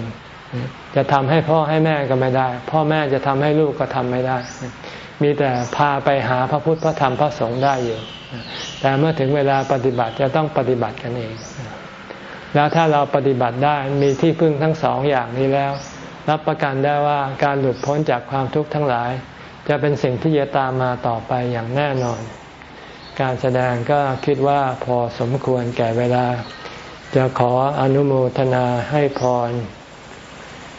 จะทำให้พ่อให้แม่ก็ไม่ได้ พ่อแม่จะทำให้ลูกก็ทำไม่ได้ มีแต่พาไปหาพระพุทธพระธรรมพระสงฆ์ได้อยู่แต่เมื่อถึงเวลาปฏิบัติจะต้องปฏิบัติกันเอง แล้วถ้าเราปฏิบัติได้มีที่พึ่งทั้งสองอย่างนี้แล้ว รับประกันได้ว่าการหลุดพ้นจากความทุกข์ทั้งหลาย จะเป็นสิ่งที่จะตามมาต่อไปอย่างแน่นอน การแสดงก็คิดว่าพอสมควรแก่เวลา จะขออนุโมทนาให้พร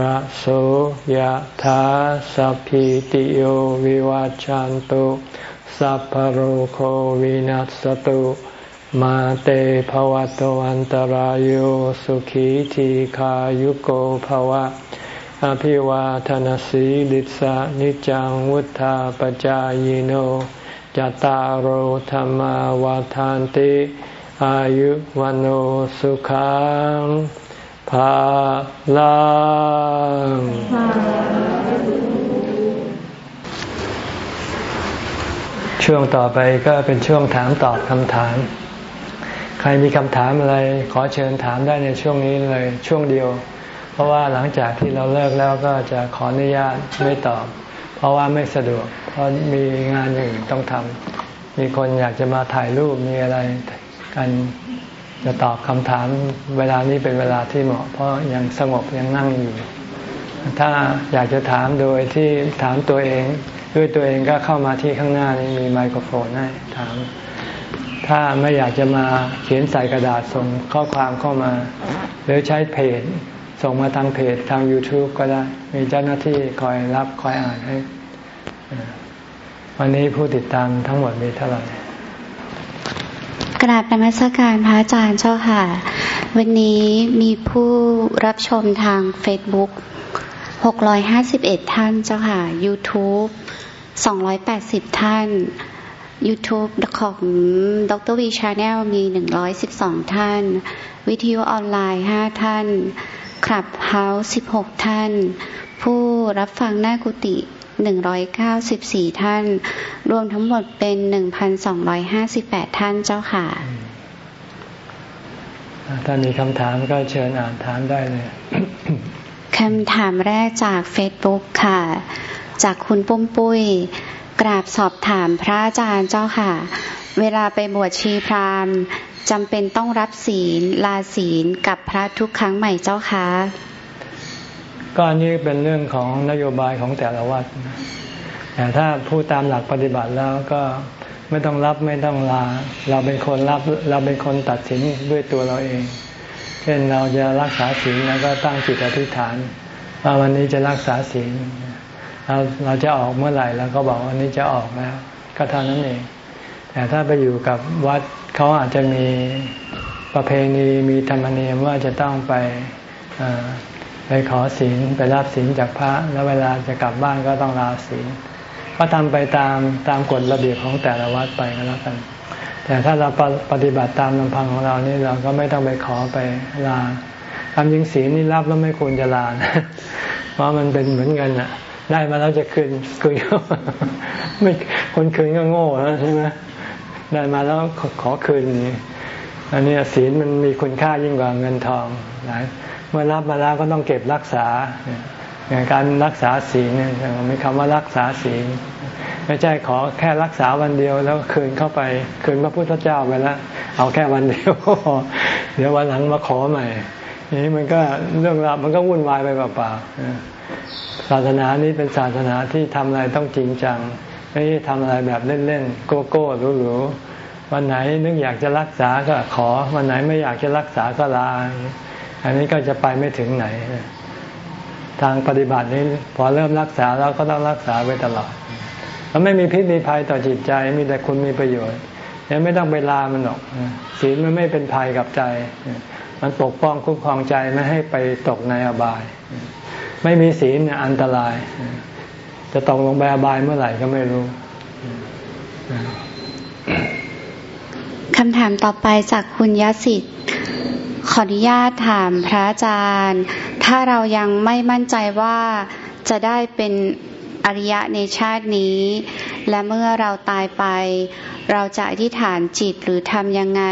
ระโสยะถาสัพพีติโยวิวัชชันตุสัพพโรโควินัสตุมาเตภวตวันตารโยสุขีทีขายุโกภวะ อภิวาทนสีลิสานิจังวุธาปจายโนจตารโหธรรมวาทานติ อายุวันโอสุขัง ภาลังช่วงต่อไปก็เป็นช่วงถามตอบคำถาม ใครมีคำถามอะไร ขอเชิญถามได้ในช่วงนี้เลยช่วงเดียว เพราะว่าหลังจากที่เราเลิกแล้วก็จะขออนุญาตไม่ตอบ เพราะว่าไม่สะดวก เพราะมีงานอื่นต้องทำมีคนอยากจะมาถ่ายรูปมีอะไรกัน จะตอบคำถามเวลานี้เป็นเวลาที่เหมาะ เพราะยังสงบยังนั่งอยู่ ถ้าอยากจะถามโดยที่ถามตัวเองด้วยตัวเองก็เข้ามาที่ข้างหน้านี้มีไมโครโฟนให้ถาม ถ้าไม่อยากจะมาเขียนใส่กระดาษส่งข้อความเข้ามา หรือใช้เพจ ส่งมาทางเพจทาง YouTube ก็ได้ มีเจ้าหน้าที่คอยรับคอยอ่านให้ วันนี้ผู้ติดตามทั้งหมดมีเท่าไหร่ กราบนมัสการพระอาจารย์เจ้าค่ะ วันนี้มีผู้รับชมทาง Facebook 651 ท่านเจ้าค่ะ YouTube 280 ท่าน YouTube ของดร.วี Channel มี 112 ท่าน วิทยุออนไลน์ 5 ท่าน Clubhouse 16 ท่าน ผู้รับฟังหน้ากุฏิ 194 ท่าน รวมทั้งหมดเป็น 1,258 ท่านเจ้าค่ะ ถ้ามีคำถามก็เชิญอ่านถามได้เลย คำถามแรกจากเฟซบุ๊กค่ะ จากคุณปุ้มปุ้ย กราบสอบถามพระอาจารย์เจ้าค่ะ เวลาไปบวชชีพรามจำเป็นต้องรับศีลลาศีลกับพระทุกครั้งใหม่เจ้าคะ ก็อันนี้เป็นเรื่องของนโยบายของแต่ละวัดแต่ถ้าผู้ตามหลักปฏิบัติแล้วก็ไม่ต้องรับไม่ต้องลา เราเป็นคนรับเราเป็นคนตัดสินด้วยตัวเราเอง เช่นเราจะรักษาศีลแล้วก็ตั้งจิตอธิษฐานว่าวันนี้จะรักษาศีลเราเราจะออกเมื่อไหร่เราก็บอกวันนี้จะออกแล้วก็เท่านั้นเอง แต่ถ้าไปอยู่กับวัดเขาอาจจะมีประเพณีมีธรรมเนียมว่าจะต้องไป ไปขอศีลไปรับศีลจากพระ แล้วเวลาจะกลับบ้านก็ต้องลาศีลก็ทำไปตามตามกฎระเบียบของแต่ละวัดไปก็แล้วกัน แต่ถ้าเราปฏิบัติตามลำพังของเรานี่เราก็ไม่ต้องไปขอไปลาทำยิงศีลนี่รับแล้วไม่ควรจะลาเพราะมันเป็นเหมือนกันอะได้มาแล้วจะคืนคืนไม่คนคืนก็โง่แล้วใช่ไหมได้มาแล้วขอคืนอันนี้ศีลมันมีคุณค่ายิ่งกว่าเงินทองหลาย มื่อรับมาแล้วก็ต้องเก็บรักษาอย่างการรักษาศีลเนี่ยมีคำว่ารักษาศีลไม่ใช่ขอแค่รักษาวันเดียวแล้วคืนเข้าไปคืนพระพุทธเจ้าไปแล้วเอาแค่วันเดียวเดี๋ยววันหลังมาขอใหม่นี้มันก็เรื่องราวมันก็วุ่นวายไปเปล่าๆศาสนานี้เป็นศาสนาที่ทำอะไรต้องจริงจังไม่ใช่ทำอะไรแบบเล่นๆโกโก้หรูๆวันไหนนึกอยากจะรักษาก็ขอ วันไหนไม่อยากจะรักษาก็ลา อันนี้ก็จะไปไม่ถึงไหน ทางปฏิบัตินี้พอเริ่มรักษาแล้วก็ต้องรักษาไว้ตลอดมันไม่มีพิษมีภัยต่อจิตใจมีแต่คุณมีประโยชน์ยังไม่ต้องไปลามันหรอกศีลมันไม่เป็นภัยกับใจ มันปกป้องคุ้มครองใจไม่ให้ไปตกในอบาย ไม่มีศีลเนี่ยอันตราย จะตกลงไปอบายเมื่อไหร่ก็ไม่รู้คำถามต่อไปจากคุณยศิษย์ ขออนุญาตถามพระอาจารย์ ถ้าเรายังไม่มั่นใจว่าจะได้เป็นอริยะในชาตินี้ และเมื่อเราตายไป เราจะอธิษฐานจิตหรือทำยังไง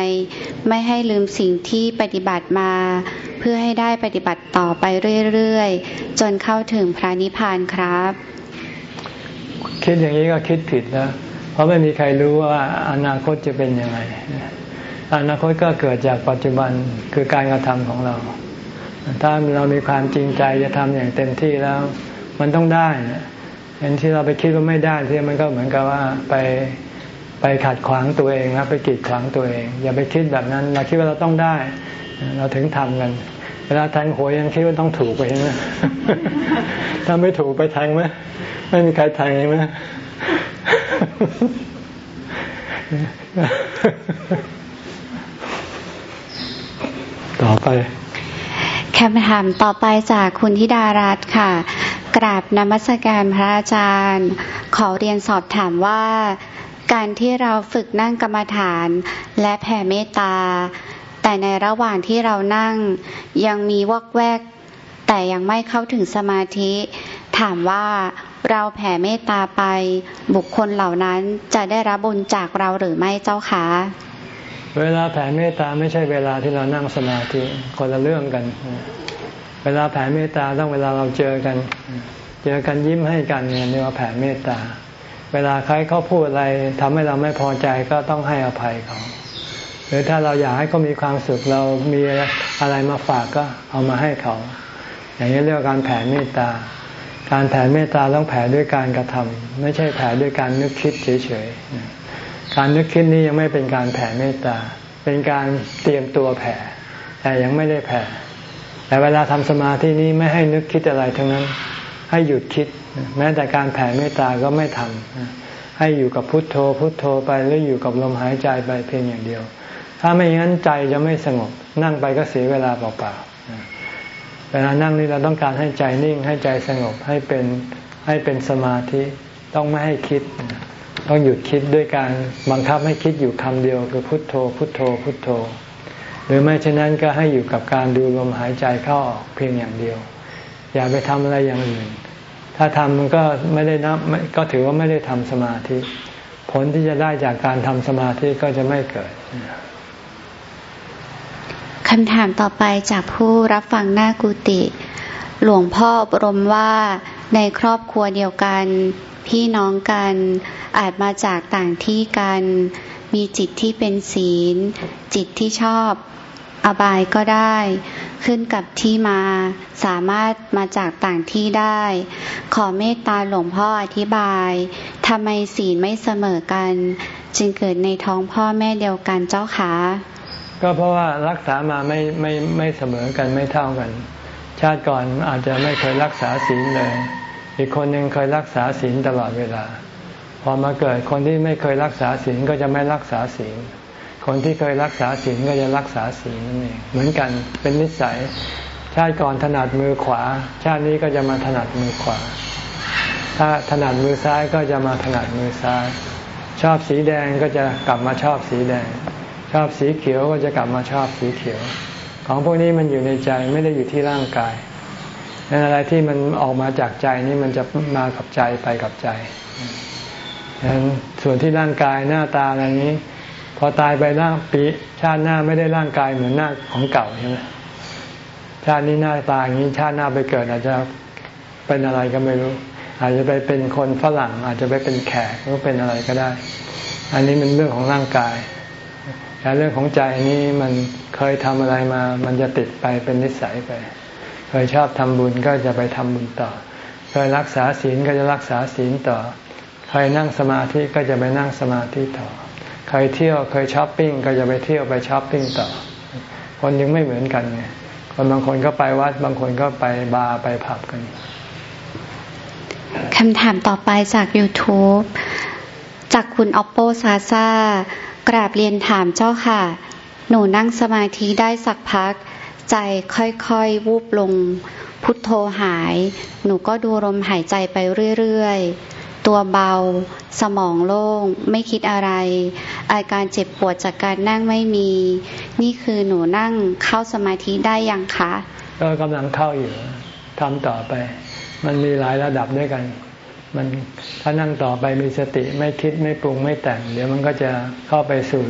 ไม่ให้ลืมสิ่งที่ปฏิบัติมา เพื่อให้ได้ปฏิบัติต่อไปเรื่อยๆ จนเข้าถึงพระนิพพานครับ คิดอย่างนี้ก็คิดผิดนะ เพราะไม่มีใครรู้ว่าอนาคตจะเป็นยังไง อนาคตก็เกิดจากปัจจุบันคือการกระทำของเรา ถ้าเรามีความจริงใจจะทำอย่างเต็มที่แล้ว มันต้องได้เห็นที่เราไปคิดว่าไม่ได้ที่มันก็เหมือนกับว่าไปไปขัดขวางตัวเองนะไปกีดขวางตัวเอง อย่าไปคิดแบบนั้นเราคิดว่าเราต้องได้ เราถึงทำกันเวลาแทงหวยยังคิดว่าต้องถูกไปใช่ไหมถ้าไม่ถูกไปแทงไหมไม่มีใครแทงไหม ต่อไปคำถามต่อไปจากคุณธิดารัตน์ค่ะ กราบนมัสการพระอาจารย์ ขอเรียนสอบถามว่า การที่เราฝึกนั่งกรรมฐานและแผ่เมตตา แต่ในระหว่างที่เรานั่งยังมีวอกแวก แต่ยังไม่เข้าถึงสมาธิ ถามว่าเราแผ่เมตตาไปบุคคลเหล่านั้นจะได้รับบุญจากเราหรือไม่เจ้าคะ เวลาแผ่เมตตาไม่ใช่เวลาที่เรานั่งสมาธิคนละเรื่องกัน เวลาแผ่เมตตาต้องเวลาเราเจอกัน เจอกันยิ้มให้กันเนี่ยเรียกว่าแผ่เมตตา เวลาใครเขาพูดอะไรทำให้เราไม่พอใจก็ต้องให้อภัยเขาหรือถ้าเราอยากให้เขามีความสุขเรามีอะไรมาฝากก็เอามาให้เขา อย่างนี้เรียกว่าการแผ่เมตตา การแผ่เมตตาต้องแผ่ด้วยการกระทำไม่ใช่แผ่ด้วยการนึกคิดเฉยๆ การนึกคิดนี้ยังไม่เป็นการแผ่เมตตา เป็นการเตรียมตัวแผ่ แต่ยังไม่ได้แผ่ แต่เวลาทำสมาธินี้ไม่ให้นึกคิดอะไรทั้งนั้น ให้หยุดคิด แม้แต่การแผ่เมตตาก็ไม่ทำให้อยู่กับพุทโธ พุทโธไปหรืออยู่กับลมหายใจไปเพียงอย่างเดียว ถ้าไม่อย่างนั้นใจจะไม่สงบ นั่งไปก็เสียเวลาเปล่าๆเวลานั่งนี่เราต้องการให้ใจนิ่ง ให้ใจสงบ ให้เป็นให้เป็นสมาธิ ต้องไม่ให้คิด ต้องหยุดคิดด้วยการบังคับให้คิดอยู่คำเดียวคือพุทโธ พุทโธ พุทโธ หรือไม่เช่นนั้นก็ให้อยู่กับการดูลมหายใจเข้าออกเพียงอย่างเดียว อย่าไปทำอะไรอย่างอื่น ถ้าทำมันก็ไม่ได้นับก็ถือว่าไม่ได้ทำสมาธิ ผลที่จะได้จากการทำสมาธิก็จะไม่เกิดคำถามต่อไปจากผู้รับฟังหน้ากุฏิหลวงพ่ออบรมว่าในครอบครัวเดียวกัน พี่น้องกัน อาจมาจากต่างที่กัน มีจิตที่เป็นศีล จิตที่ชอบอบายก็ได้ ขึ้นกับที่มาสามารถมาจากต่างที่ได้ ขอเมตตาหลวงพ่ออธิบายทำไมศีลไม่เสมอกัน จึงเกิดในท้องพ่อแม่เดียวกันเจ้าคะก็เพราะว่ารักษามาไม่ไม่ไม่เสมอกันไม่เท่ากัน ชาติก่อนอาจจะไม่เคยรักษาศีลเลย อีกคนหนึ่งเคยรักษาศีลตลอดเวลา พอมาเกิดคนที่ไม่เคยรักษาศีลก็จะไม่รักษาศีล คนที่เคยรักษาศีลก็จะรักษาศีลนั่นเอง เหมือนกันเป็นนิสัย ชาติก่อนถนัดมือขวา ชาตินี้ก็จะมาถนัดมือขวา ถ้าถนัดมือซ้ายก็จะมาถนัดมือซ้าย ชอบสีแดงก็จะกลับมาชอบสีแดง ชอบสีเขียวก็จะกลับมาชอบสีเขียว ของพวกนี้มันอยู่ในใจไม่ได้อยู่ที่ร่างกาย นั่นอะไรที่มันออกมาจากใจนี่มันจะมากับใจไปกับใจดังนั้นส่วนที่ร่างกายหน้าตาอะไรนี้ พอตายไปร่างปีชาติหน้าไม่ได้ร่างกายเหมือนหน้าของเก่าใช่ไหมชาตินี้หน้าตาอย่างนี้ชาติหน้าไปเกิดอาจจะเป็นอะไรก็ไม่รู้ อาจจะไปเป็นคนฝรั่ง อาจจะไปเป็นแขกหรือเป็นอะไรก็ได้ อันนี้มันเรื่องของร่างกายแต่เรื่องของใจนี้มันเคยทำอะไรมา มันจะติดไปเป็นนิสัยไป เคยชอบทำบุญก็จะไปทำบุญต่อ เคยรักษาศีลก็จะรักษาศีลต่อ เคยนั่งสมาธิก็จะไปนั่งสมาธิต่อ เคยเที่ยวเคยช้อปปิ้งก็จะไปเที่ยวไปช้อปปิ้งต่อ คนยังไม่เหมือนกันไง คนบางคนก็ไปวัด บางคนก็ไปบาร์ไปผับกัน คำถามต่อไปจาก YouTube จากคุณออปโปซาซากราบเรียนถามเจ้าค่ะ หนูนั่งสมาธิได้สักพัก ใจค่อยๆ วูบลง พุทโธหาย หนูก็ดูลมหายใจไปเรื่อยๆ ตัวเบา สมองโล่ง ไม่คิดอะไร อาการเจ็บปวดจากการนั่งไม่มี นี่คือหนูนั่งเข้าสมาธิได้ยังคะ ก็กำลังเข้าอยู่ทำต่อไป มันมีหลายระดับด้วยกัน มันถ้านั่งต่อไปมีสติไม่คิดไม่ปรุงไม่แต่ง เดี๋ยวมันก็จะเข้าไปสู่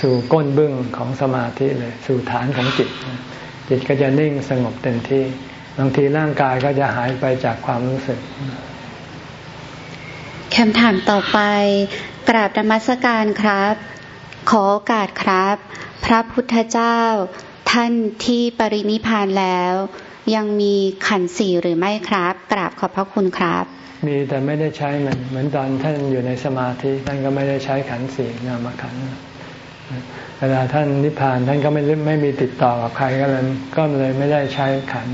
สู่ก้นบึ้งของสมาธิเลย สู่ฐานของจิต จิตก็จะนิ่งสงบเต็มที่บางทีร่างกายก็จะหายไปจากความรู้สึกคำถามต่อไป กราบธรรมสการครับ ขอโอกาสครับ พระพุทธเจ้า ท่านที่ปรินิพานแล้ว ยังมีขันสี่หรือไม่ครับ กราบขอบพระคุณครับ มีแต่ไม่ได้ใช้มันเหมือนตอนท่านอยู่ในสมาธิท่านก็ไม่ได้ใช้ขันสี่นามขัน เวลาท่านนิพพานท่านก็ไม่ไม่มีติดต่อกับใครก็เลยก็เลยไม่ได้ใช้ขัน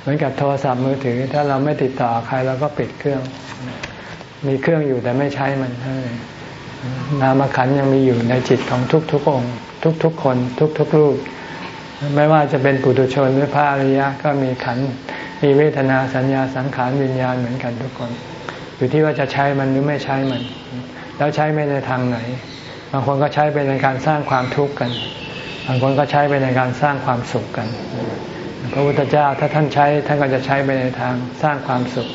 เหมือนกับโทรศัพท์มือถือ ถ้าเราไม่ติดต่อใครเราก็ปิดเครื่อง มีเครื่องอยู่แต่ไม่ใช้มันนามขันยังมีอยู่ในจิตของทุกๆองค์ ทุกๆคน ทุกๆรูป ไม่ว่าจะเป็นปุถุชนหรือพระอริยะก็มีขันมีเวทนาสัญญาสังขารวิญญาณเหมือนกันทุกคน อยู่ที่ว่าจะใช้มันหรือไม่ใช้มัน แล้วใช้ไม่ในทางไหน บางคนก็ใช้ไปในการสร้างความทุกข์กัน บางคนก็ใช้ไปในการสร้างความสุขกัน พระพุทธเจ้าถ้าท่านใช้ท่านก็จะใช้ไปในทางสร้างความสุข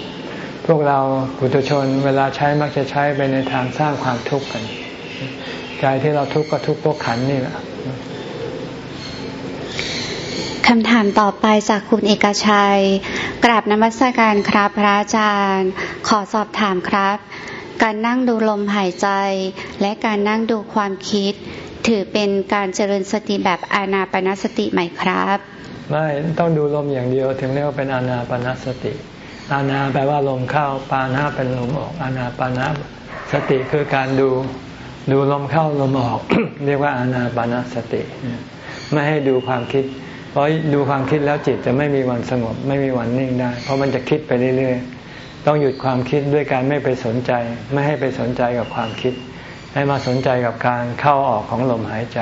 พวกเราปุถุชนเวลาใช้มักจะใช้ไปในทางสร้างความทุกข์กัน ใจที่เราทุกข์ก็ทุกข์พราะขันนี่แหละคำถามต่อไปจากคุณเอกชัย กราบนมัสการครับพระอาจารย์ ขอสอบถามครับ การนั่งดูลมหายใจ และการนั่งดูความคิด ถือเป็นการเจริญสติแบบอานาปนสติไหมครับ ไม่ต้องดูลมอย่างเดียวถึงเรียกว่าเป็นอานาปนสติ อานาแปลว่าลมเข้าปานาเป็นลมออกอานาปนาสติคือการดูดูลมเข้าลมออก เรียกว่าอานาปนสติ ไม่ให้ดูความคิด เพราะดูความคิดแล้วจิตจะไม่มีวันสงบ ไม่มีวันนิ่งได้ เพราะมันจะคิดไปเรื่อยๆ ต้องหยุดความคิดด้วยการไม่ไปสนใจ ไม่ให้ไปสนใจกับความคิด ให้มาสนใจกับการเข้าออกของลมหายใจ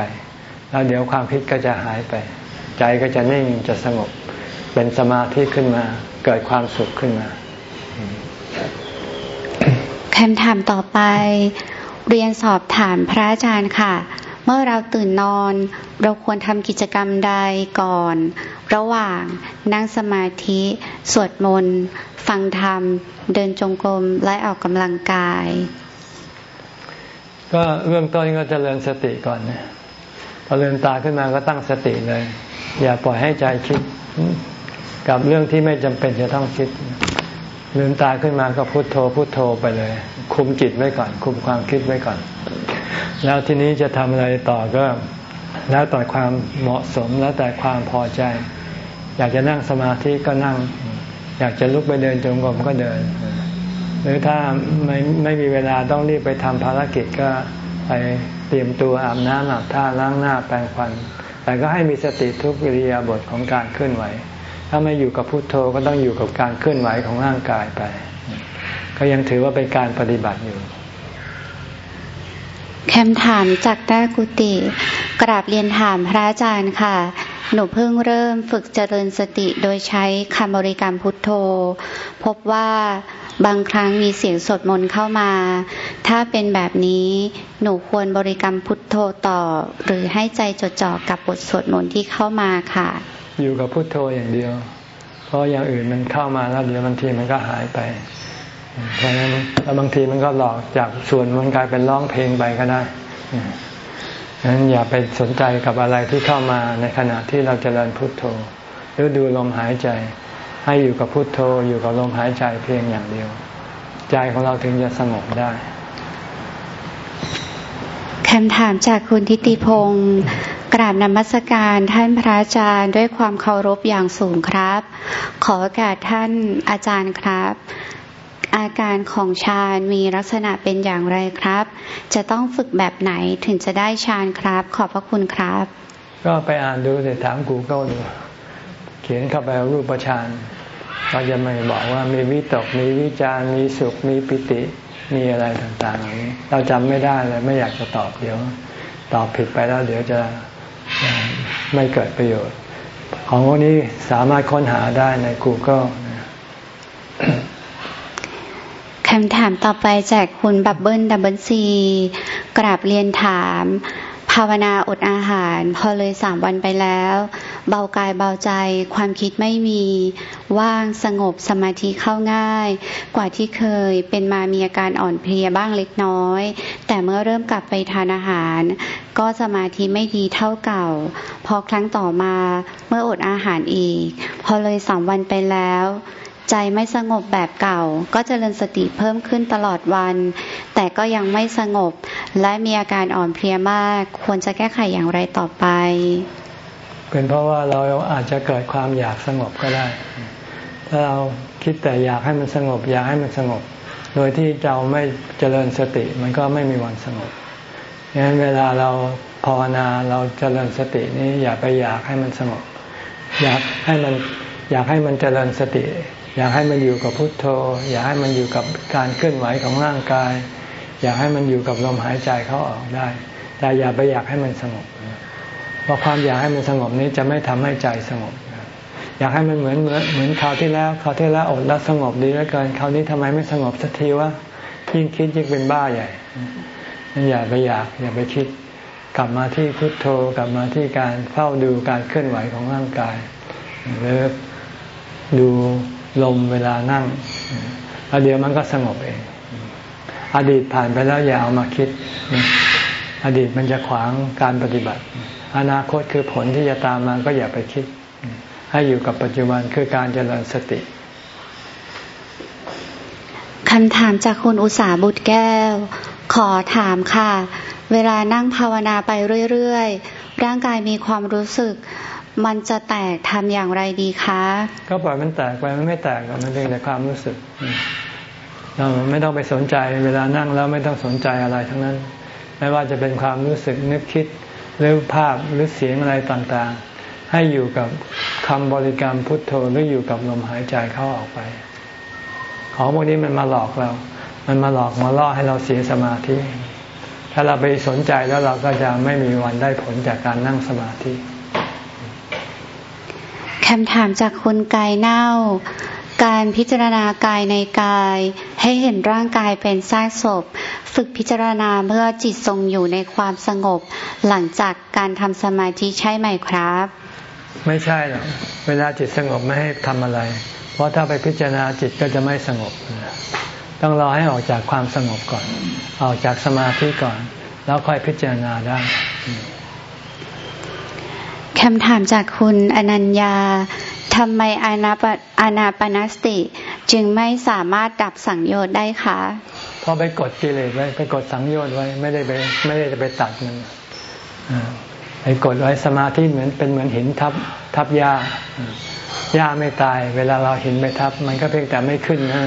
แล้วเดี๋ยวความคิดก็จะหายไป ใจก็จะนิ่งจะสงบ เป็นสมาธิขึ้นมา เกิดความสุขขึ้นมาคำถามต่อไป เรียนสอบถามพระอาจารย์ค่ะ เมื่อเราตื่นนอน เราควรทำกิจกรรมใดก่อน ระหว่างนั่งสมาธิ สวดมนต์ฟังธรรม เดินจงกรมและออกกำลังกาย ก็เรื่องต้นก็จเจริญสติก่อนนะพอเลืมตาขึ้นมาก็ตั้งสติเลย อย่าปล่อยให้ใจคิดกับเรื่องที่ไม่จำเป็นจะต้องคิด ลืมตาขึ้นมาก็พุโทโธพุโทโธไปเลย คุมจิตไว้ก่อน คุมความคิดไว้ก่อน แล้วทีนี้จะทำอะไรต่อก็ แล้วแต่ความเหมาะสมแล้วแต่ความพอใจ อยากจะนั่งสมาธิก็นั่ง อยากจะลุกไปเดินจงกรมก็เดิน หรือถ้าไม่ไม่มีเวลาต้องรีบไปทำภารกิจก็ไปเตรียมตัวอาบน้ำอาบท่าล้างหน้าแปรงฟัน แต่ก็ให้มีสติทุกวิริยาบทของการเคลื่อนไหว ถ้าไม่อยู่กับพุโทโธก็ต้องอยู่กับการเคลื่อนไหวของร่างกายไป ก็ยังถือว่าเป็นการปฏิบัติอยู่คำถามจากด้ากุติกราบเรียนถามพระอาจารย์ค่ะ หนูเพิ่งเริ่มฝึกเจริญสติโดยใช้คำบริกรรมพุทโธ พบว่าบางครั้งมีเสียงสดมนเข้ามา ถ้าเป็นแบบนี้หนูควรบริกรรมพุทโธต่อ หรือให้ใจจดจ่อกับบทสวดมนต์ที่เข้ามาค่ะ อยู่กับพุทโธอย่างเดียว เพราะอย่างอื่นมันเข้ามาแล้วเดี๋ยวบางทีมันก็หายไปเพราะฉะนั้นแล้วบางทีมันก็หลอกจากส่วนมันกลายเป็นร้องเพลงไปก็ได้ดังนั้นอย่าไปสนใจกับอะไรที่เข้ามาในขณะที่เราจเจริญพุทโธหรือดูลมหายใจ ให้อยู่กับพุทโธอยู่กับลมหายใจเพียงอย่างเดียว ใจของเราถึงจะสงบได้คำถามจากคุณทิติพงศ์ กราบนมัสการท่านพระอาจารย์ด้วยความเคารพอย่างสูงครับ ขอโอกาสท่านอาจารย์ครับ อาการของฌานมีลักษณะเป็นอย่างไรครับ จะต้องฝึกแบบไหนถึงจะได้ฌานครับ ขอบพระคุณครับ ก็ไปอ่านดูสิถามกูเกิลดูเขียนเข้าไปรูปฌานก็จะไม่บอกว่ามีวิตกมีวิจารมีสุขมีปิติมีอะไรต่างๆอย่างนี้ เราจำไม่ได้เลยไม่อยากจะตอบเดี๋ยว ตอบผิดไปแล้วเดี๋ยวจะ ไม่เกิดประโยชน์ ของพวกนี้สามารถค้นหาได้ใน Google คำถามต่อไปจากคุณบับเบิลดับเบิลซีกราบเรียนถาม ภาวนาอดอาหาร พอเลยสามวันไปแล้ว เบากายเบาใจ ความคิดไม่มีว่างสงบสมาธิเข้าง่าย กว่าที่เคยเป็นมามีอาการอ่อนเพลียบ้างเล็กน้อย แต่เมื่อเริ่มกลับไปทานอาหาร ก็สมาธิไม่ดีเท่าเก่า พอครั้งต่อมาเมื่ออดอาหารอีก พอเลยสามวันไปแล้วใจไม่สงบแบบเก่า ก็จเจริญสติเพิ่มขึ้นตลอดวัน แต่ก็ยังไม่สงบ และมีอาการอ่อนเพลียมาก ควรจะแก้ไขอย่างไรต่อไป เป็นเพราะว่าเราอาจจะเกิดความอยากสงบก็ได้ ถ้าเราคิดแต่อยากให้มันสงบ อยากให้มันสงบ โดยที่เราไม่เจริญสติ มันก็ไม่มีวันสงบดังนั้นเวลาเราภาวนาเราเจริญสตินี้อย่าไปอยากให้มันสงบ อยากให้มันอยากให้มันเจริญสติ อยากให้มันอยู่กับพุทโธ อยากให้มันอยู่กับการเคลื่อนไหวของร่างกาย อยากให้มันอยู่กับลมหายใจเขาออกได้ แต่อย่าไปอยากให้มันสงบ เพราะความอยากให้มันสงบนี้จะไม่ทำให้ใจสงบ อยากให้มันเหมือนเหมือนเหมือนคราวที่แล้วคราวที่แล้วอดแล้วสงบดีแล้วเกินคราวนี้ทำไมไม่สงบสักทีวะยิ่งคิดยิ่งเป็นบ้าใหญ่นั่นอย่าไปอยากอย่าไปคิดกลับมาที่พุทโธกลับมาที่การเฝ้าดูการเคลื่อนไหวของร่างกายหรือดูลมเวลานั่งแล้วเดี๋ยวมันก็สงบเอง อดีตผ่านไปแล้วอย่าเอามาคิด อดีตมันจะขวางการปฏิบัติ อนาคตคือผลที่จะตามมาก็อย่าไปคิด ให้อยู่กับปัจจุบันคือการเจริญสติคำถามจากคุณอุสาบุตรแก้ว ขอถามค่ะ เวลานั่งภาวนาไปเรื่อยๆ ร่างกายมีความรู้สึก มันจะแตกทำอย่างไรดีคะ ก็ปล่อยมันแตกไปมันไม่แตกมันเป็นแต่ความรู้สึก เราไม่ต้องไปสนใจ เวลานั่งแล้วไม่ต้องสนใจอะไรทั้งนั้น ไม่ว่าจะเป็นความรู้สึกนึกคิด หรือภาพหรือเสียงอะไรต่างๆ ให้อยู่กับคำบริกรรมพุทโธหรืออยู่กับลมหายใจเข้าออกไป ของพวกนี้มันมาหลอกเรา มันมาหลอกมาล่อให้เราเสียสมาธิ ถ้าเราไปสนใจแล้วเราก็จะไม่มีวันได้ผลจากการนั่งสมาธิคำถามจากคุณกายเน่า การพิจารณากายในกายให้เห็นร่างกายเป็นซากศพ ฝึกพิจารณาเมื่อจิตทรงอยู่ในความสงบ หลังจากการทำสมาธิใช่ไหมครับ ไม่ใช่หรอกเวลาจิตสงบไม่ให้ทำอะไร เพราะถ้าไปพิจารณาจิตก็จะไม่สงบ ต้องรอให้ออกจากความสงบก่อน ออกจากสมาธิก่อน แล้วค่อยพิจารณาได้คำถามจากคุณอนัญญา ทำไมอานาปอานาปนสติ จึงไม่สามารถดับสังโยชน์ได้คะเพราะไปกดกิเลสไว้ไปกดสังโยชน์ไว้ไม่ได้ไปไม่ได้จะไปตัดมันไปกดไว้สมาธิเหมือนเป็นเหมือนหินทับทับยาหญ้าไม่ตาย เวลาเราหินไปทับ มันก็เพียงแต่ไม่ขึ้นนะ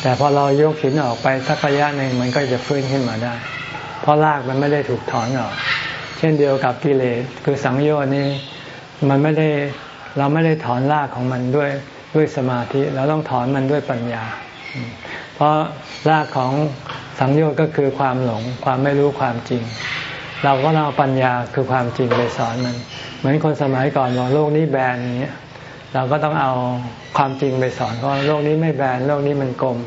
แต่พอเรายกหินออกไปสักระยะหนึ่งมันก็จะฟื้นขึ้นมาได้ เพราะรากมันไม่ได้ถูกถอนออก เช่นเดียวกับกิเลสคือสังโยชน์นี่มันไม่ได้ เราไม่ได้ถอนรากของมันด้วยด้วยสมาธิ เราต้องถอนมันด้วยปัญญา เพราะรากของสังโยชน์ก็คือความหลงความไม่รู้ความจริง เราก็เอาปัญญาคือความจริงไปสอนมัน เหมือนคนสมัยก่อนบอกโลกนี้แบนอย่างเงี้ยเราก็ต้องเอาความจริงไปสอนเขาโลกนี้ไม่แบนโลกนี้มันกลม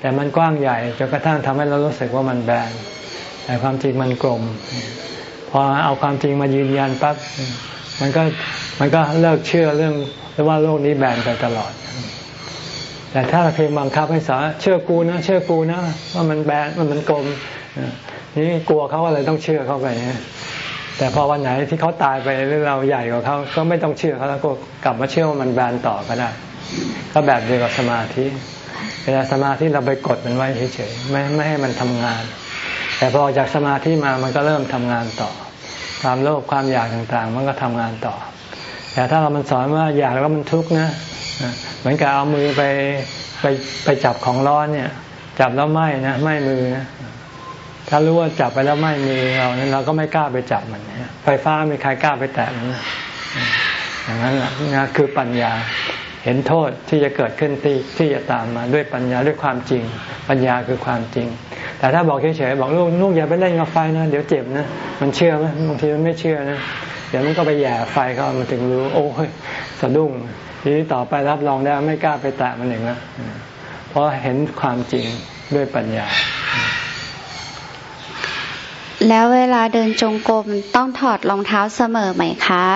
แต่มันกว้างใหญ่จนกระทั่งทำให้เรารู้สึกว่ามันแบนแต่ความจริงมันกลม พอเอาความจริงมายืนยันปั๊บ มันก็มันก็เลิกเชื่อเรื่องว่าโลกนี้แบนไปตลอด แต่ถ้าเราเพียงบังคับให้สอนเชื่อกูนะ เชื่อกูนะ ว่ามันแบนมันมันกลมนี่กลัวเขาอะไรต้องเชื่อเข้าไปแต่พอวันไหนที่เขาตายไปหรือเราใหญ่กว่าเขาก็ไม่ต้องเชื่อเขาแล้วก็กลับมาเชื่อว่ามันแบนต่อก็ได้ ก็แบบเดียวกับสมาธิเวลาสมาธิเราไปกดมันไว้เฉยๆไม่ไม่ให้มันทำงาน แต่พอจากสมาธิมามันก็เริ่มทำงานต่อ ความโลภความอยากต่างๆ มันก็ทำงานต่อ แต่ถ้าเรามันสอนว่าอยากแล้วมันทุกข์นะเหมือนกับเอามือไปไปไปจับของร้อนเนี่ย จับแล้วไหม้นะไหม้มือนะถ้ารู้ว่าจับไปแล้วไหม้มือเรานั้นเราก็ไม่กล้าไปจับมันไฟฟ้ามีใครกล้าไปแตะมันนะอย่างนั้นนะคือปัญญา เห็นโทษที่จะเกิดขึ้นที่ที่จะตามมาด้วยปัญญาด้วยความจริง ปัญญาคือความจริง แต่ถ้าบอกเฉยๆบอกลูกลูกอย่าไปเล่นกับไฟนะเดี๋ยวเจ็บนะมันเชื่อไหมบางทีมันไม่เชื่อนะเดี๋ยวมันก็ไปแย่ไฟเขามันถึงรู้ โอ้ยสะดุ้งทีนี้ต่อไปรับรองได้ไม่กล้าไปแตะมันเองนะเพราะเห็นความจริงด้วยปัญญา แล้วเวลาเดินจงกรมต้องถอดรองเท้าเสมอไหมคะ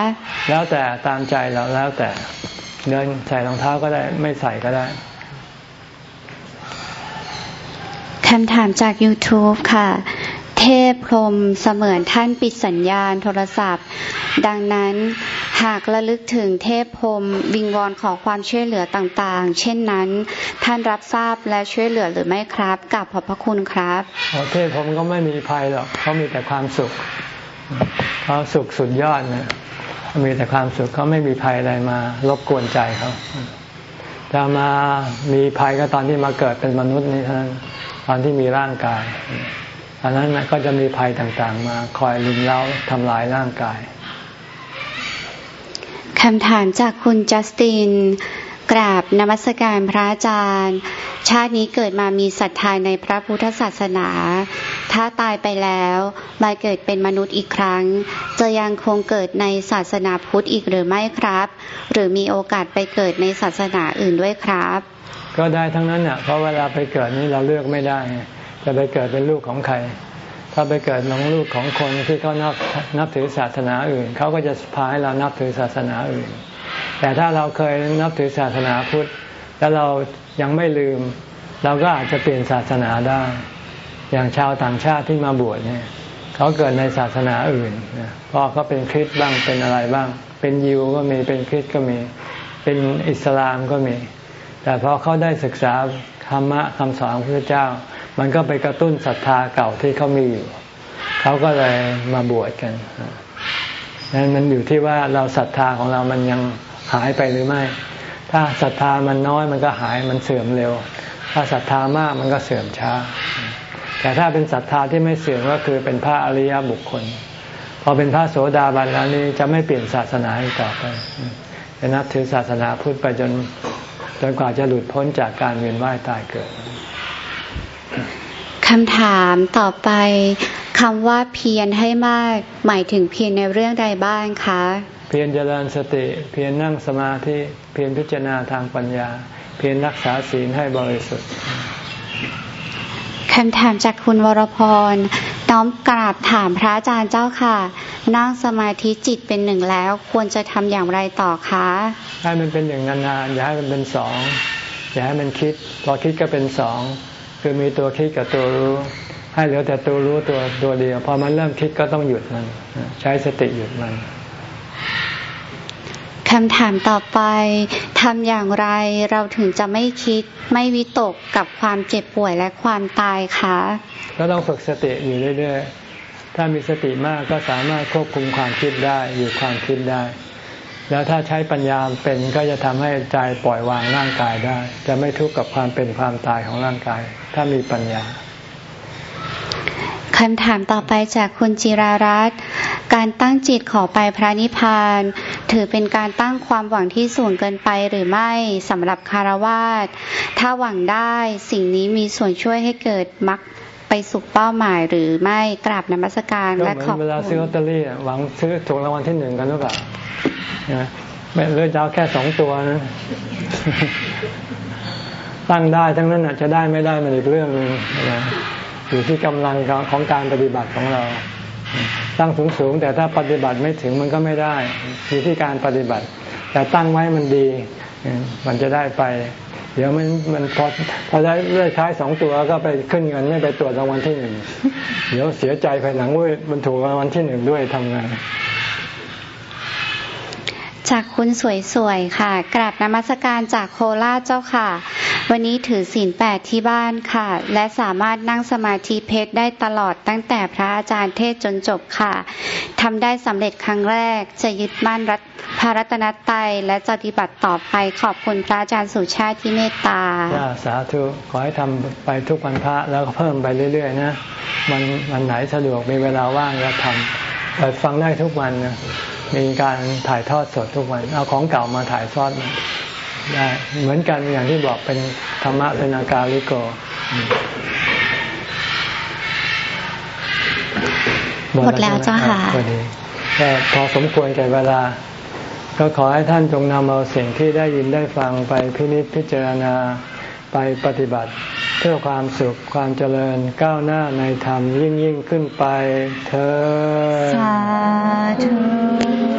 แล้วแต่ตามใจเราแล้วแต่ เดินใส่รองเท้าก็ได้ไม่ใส่ก็ได้คำถามจาก YouTube ค่ะ เทพพรมเสมือนท่านปิดสัญญาณโทรศัพท์ ดังนั้นหากระลึกถึงเทพพรมวิงวอนขอความช่วยเหลือต่างๆ เช่นนั้น ท่านรับทราบและช่วยเหลือหรือไม่ครับกับขอบพระคุณครับเทพพรมก็ไม่มีภัยหรอกเขามีแต่ความสุขเขาสุขสุดยอดนะ มีแต่ความสุขเขาไม่มีภัยอะไรมารบกวนใจเขาจะมามีภัยก็ตอนที่มาเกิดเป็นมนุษย์นี่เท่านั้นตอนที่มีร่างกายอันนั้นก็จะมีภัยต่างๆ มาคอยลุมเล้าทำลายร่างกายคำถามจากคุณจัสติน ราบนมัสการพระอาจารย์ ชาตินี้เกิดมามีศรัทธาในพระพุทธศาสนา ถ้าตายไปแล้วมาเกิดเป็นมนุษย์อีกครั้ง จะยังคงเกิดในศาสนาพุทธอีกหรือไม่ครับ หรือมีโอกาสไปเกิดในศาสนาอื่นด้วยครับ ก็ได้ทั้งนั้นเน่ะเพราะเวลาไปเกิดนี้เราเลือกไม่ได้ จะไปเกิดเป็นลูกของใคร ถ้าไปเกิดน้องลูกของคนที่เขานับนับถือศาสนาอื่นเขาก็จะพาให้เรานับถือศาสนาอื่น แต่ถ้าเราเคยนับถือศาสนาพุทธ แล้วเรายังไม่ลืม เราก็อาจจะเปลี่ยนศาสนาได้ อย่างชาวต่างชาติที่มาบวชเนี่ยเขาเกิดในศาสนาอื่นพราะเขาเป็นคริสต์บ้างเป็นอะไรบ้าง เป็นยิวก็มีเป็นคริสต์ก็มี เป็นอิสลามก็มี แต่พอเขาได้ศึกษาธรรมะคำสอนของพระเจ้า มันก็ไปกระตุ้นศรัทธาเก่าที่เขามีอยู่ เขาก็เลยมาบวชกันนั้นมันอยู่ที่ว่าเราศรัทธาของเรามันยัง หายไปหรือไม่ ถ้าศรัทธามันน้อยมันก็หายมันเสื่อมเร็ว ถ้าศรัทธามากมันก็เสื่อมช้า แต่ถ้าเป็นศรัทธาที่ไม่เสื่อมก็คือเป็นพระอริยบุคคล พอเป็นพระโสดาบันแล้วนี้จะไม่เปลี่ยนศาสนาอีกต่อไปจะนับถือศาสนาพุทธไปจนจนกว่าจะหลุดพ้นจากการเวียนว่ายตายเกิดคำถามต่อไปคำว่าเพียรให้มาก หมายถึงเพียรในเรื่องใดบ้างคะ เพียรเจริญสติ เพียรนั่งสมาธิเพียรพิจารณาทางปัญญา เพียรรักษาศีลให้บริสุทธิ์คำถามจากคุณวรพร น้อมกราบถามพระอาจารย์เจ้าค่ะ นั่งสมาธิจิตเป็นหนึ่งแล้ว ควรจะทำอย่างไรต่อคะให้มันเป็นอย่างนานๆอย่าให้มันเป็นสอง อย่าให้มันคิด พอคิดก็เป็นสองคือมีตัวคิดกับตัวรู้ ให้เหลือแต่ตัวรู้ตัวตัวเดียว พอมันเริ่มคิดก็ต้องหยุดมัน ใช้สติหยุดมัน คำถามต่อไปทำอย่างไรเราถึงจะไม่คิดไม่วิตกกับความเจ็บป่วยและความตายคะก็ต้องฝึกสติอยู่เรื่อยๆ ถ้ามีสติมากก็สามารถควบคุมความคิดได้อยู่ความคิดได้ แล้วถ้าใช้ปัญญาเป็นก็จะทำให้ใจปล่อยวางร่างกายได้ จะไม่ทุกข์กับความเป็นความตายของร่างกาย ถ้ามีปัญญา คำถามต่อไปจากคุณจิรารัตน์การตั้งจิตขอไปพระนิพพาน ถือเป็นการตั้งความหวังที่สูงเกินไปหรือไม่สำหรับคารวาสถ้าหวังได้สิ่งนี้มีส่วนช่วยให้เกิดมรรคไปสุขเป้าหมายหรือไม่กราบนมัสการและขอบคุณเวลาซื้อลอตเตอรี่หวังซื้อถูกรางวัลที่หนึ่งกันหรือเปล่าไม่เลือกเจ้าแค่สองตัวนะตั้งได้ทั้งนั้นจะได้ไม่ได้มันอีกเรื่องหนึ่งนะ อยู่ที่กำลังของการปฏิบัติของเรา ตั้งสูงสูงแต่ถ้าปฏิบัติไม่ถึงมันก็ไม่ได้ อยู่ที่การปฏิบัติ แต่ตั้งไว้มันดี มันจะได้ไป เดี๋ยวมันมันพอพอได้เลือกใช้สองตัวก็ไปขึ้นเงินไม่ไปตรวจรางวัลที่หนึ่งเดี๋ยวเสียใจภายหลังว่ามันถูกรางวัลที่หนึ่งด้วยทำงาน จากคุณสวยๆค่ะ กราบนมัสการจากโคราชเจ้าค่ะ วันนี้ถือศีลแปดที่บ้านค่ะ และสามารถนั่งสมาธิเพชรได้ตลอดตั้งแต่พระอาจารย์เทศจนจบค่ะทำได้สำเร็จครั้งแรกจะยึดมั่นรัตพระรัตนตรัยและปฏิบัติต่อไปขอบคุณพระอาจารย์สุชาติที่เมตตาสาธุขอให้ทำไปทุกวันพระแล้วเพิ่มไปเรื่อยๆนะมันมันไหนสะดวกมีเวลาว่างก็ทำ เปิดฟังได้ทุกวันนะมีการถ่ายทอดสดทุกวัน เอาของเก่ามาถ่ายทอดได้เหมือนกันอย่างที่บอกเป็นธรรมะเป็นอาการลิโกหมดแล้วเจ้าค่ะก็พอสมควรแก่เวลา ก็ขอให้ท่านจงนำเอาสิ่งที่ได้ยินได้ฟังไปพินิจพิจารณาไปปฏิบัติเพื่อความสุขความเจริญก้าวหน้าในธรรมยิ่งยิ่งขึ้นไปเธอสาธุ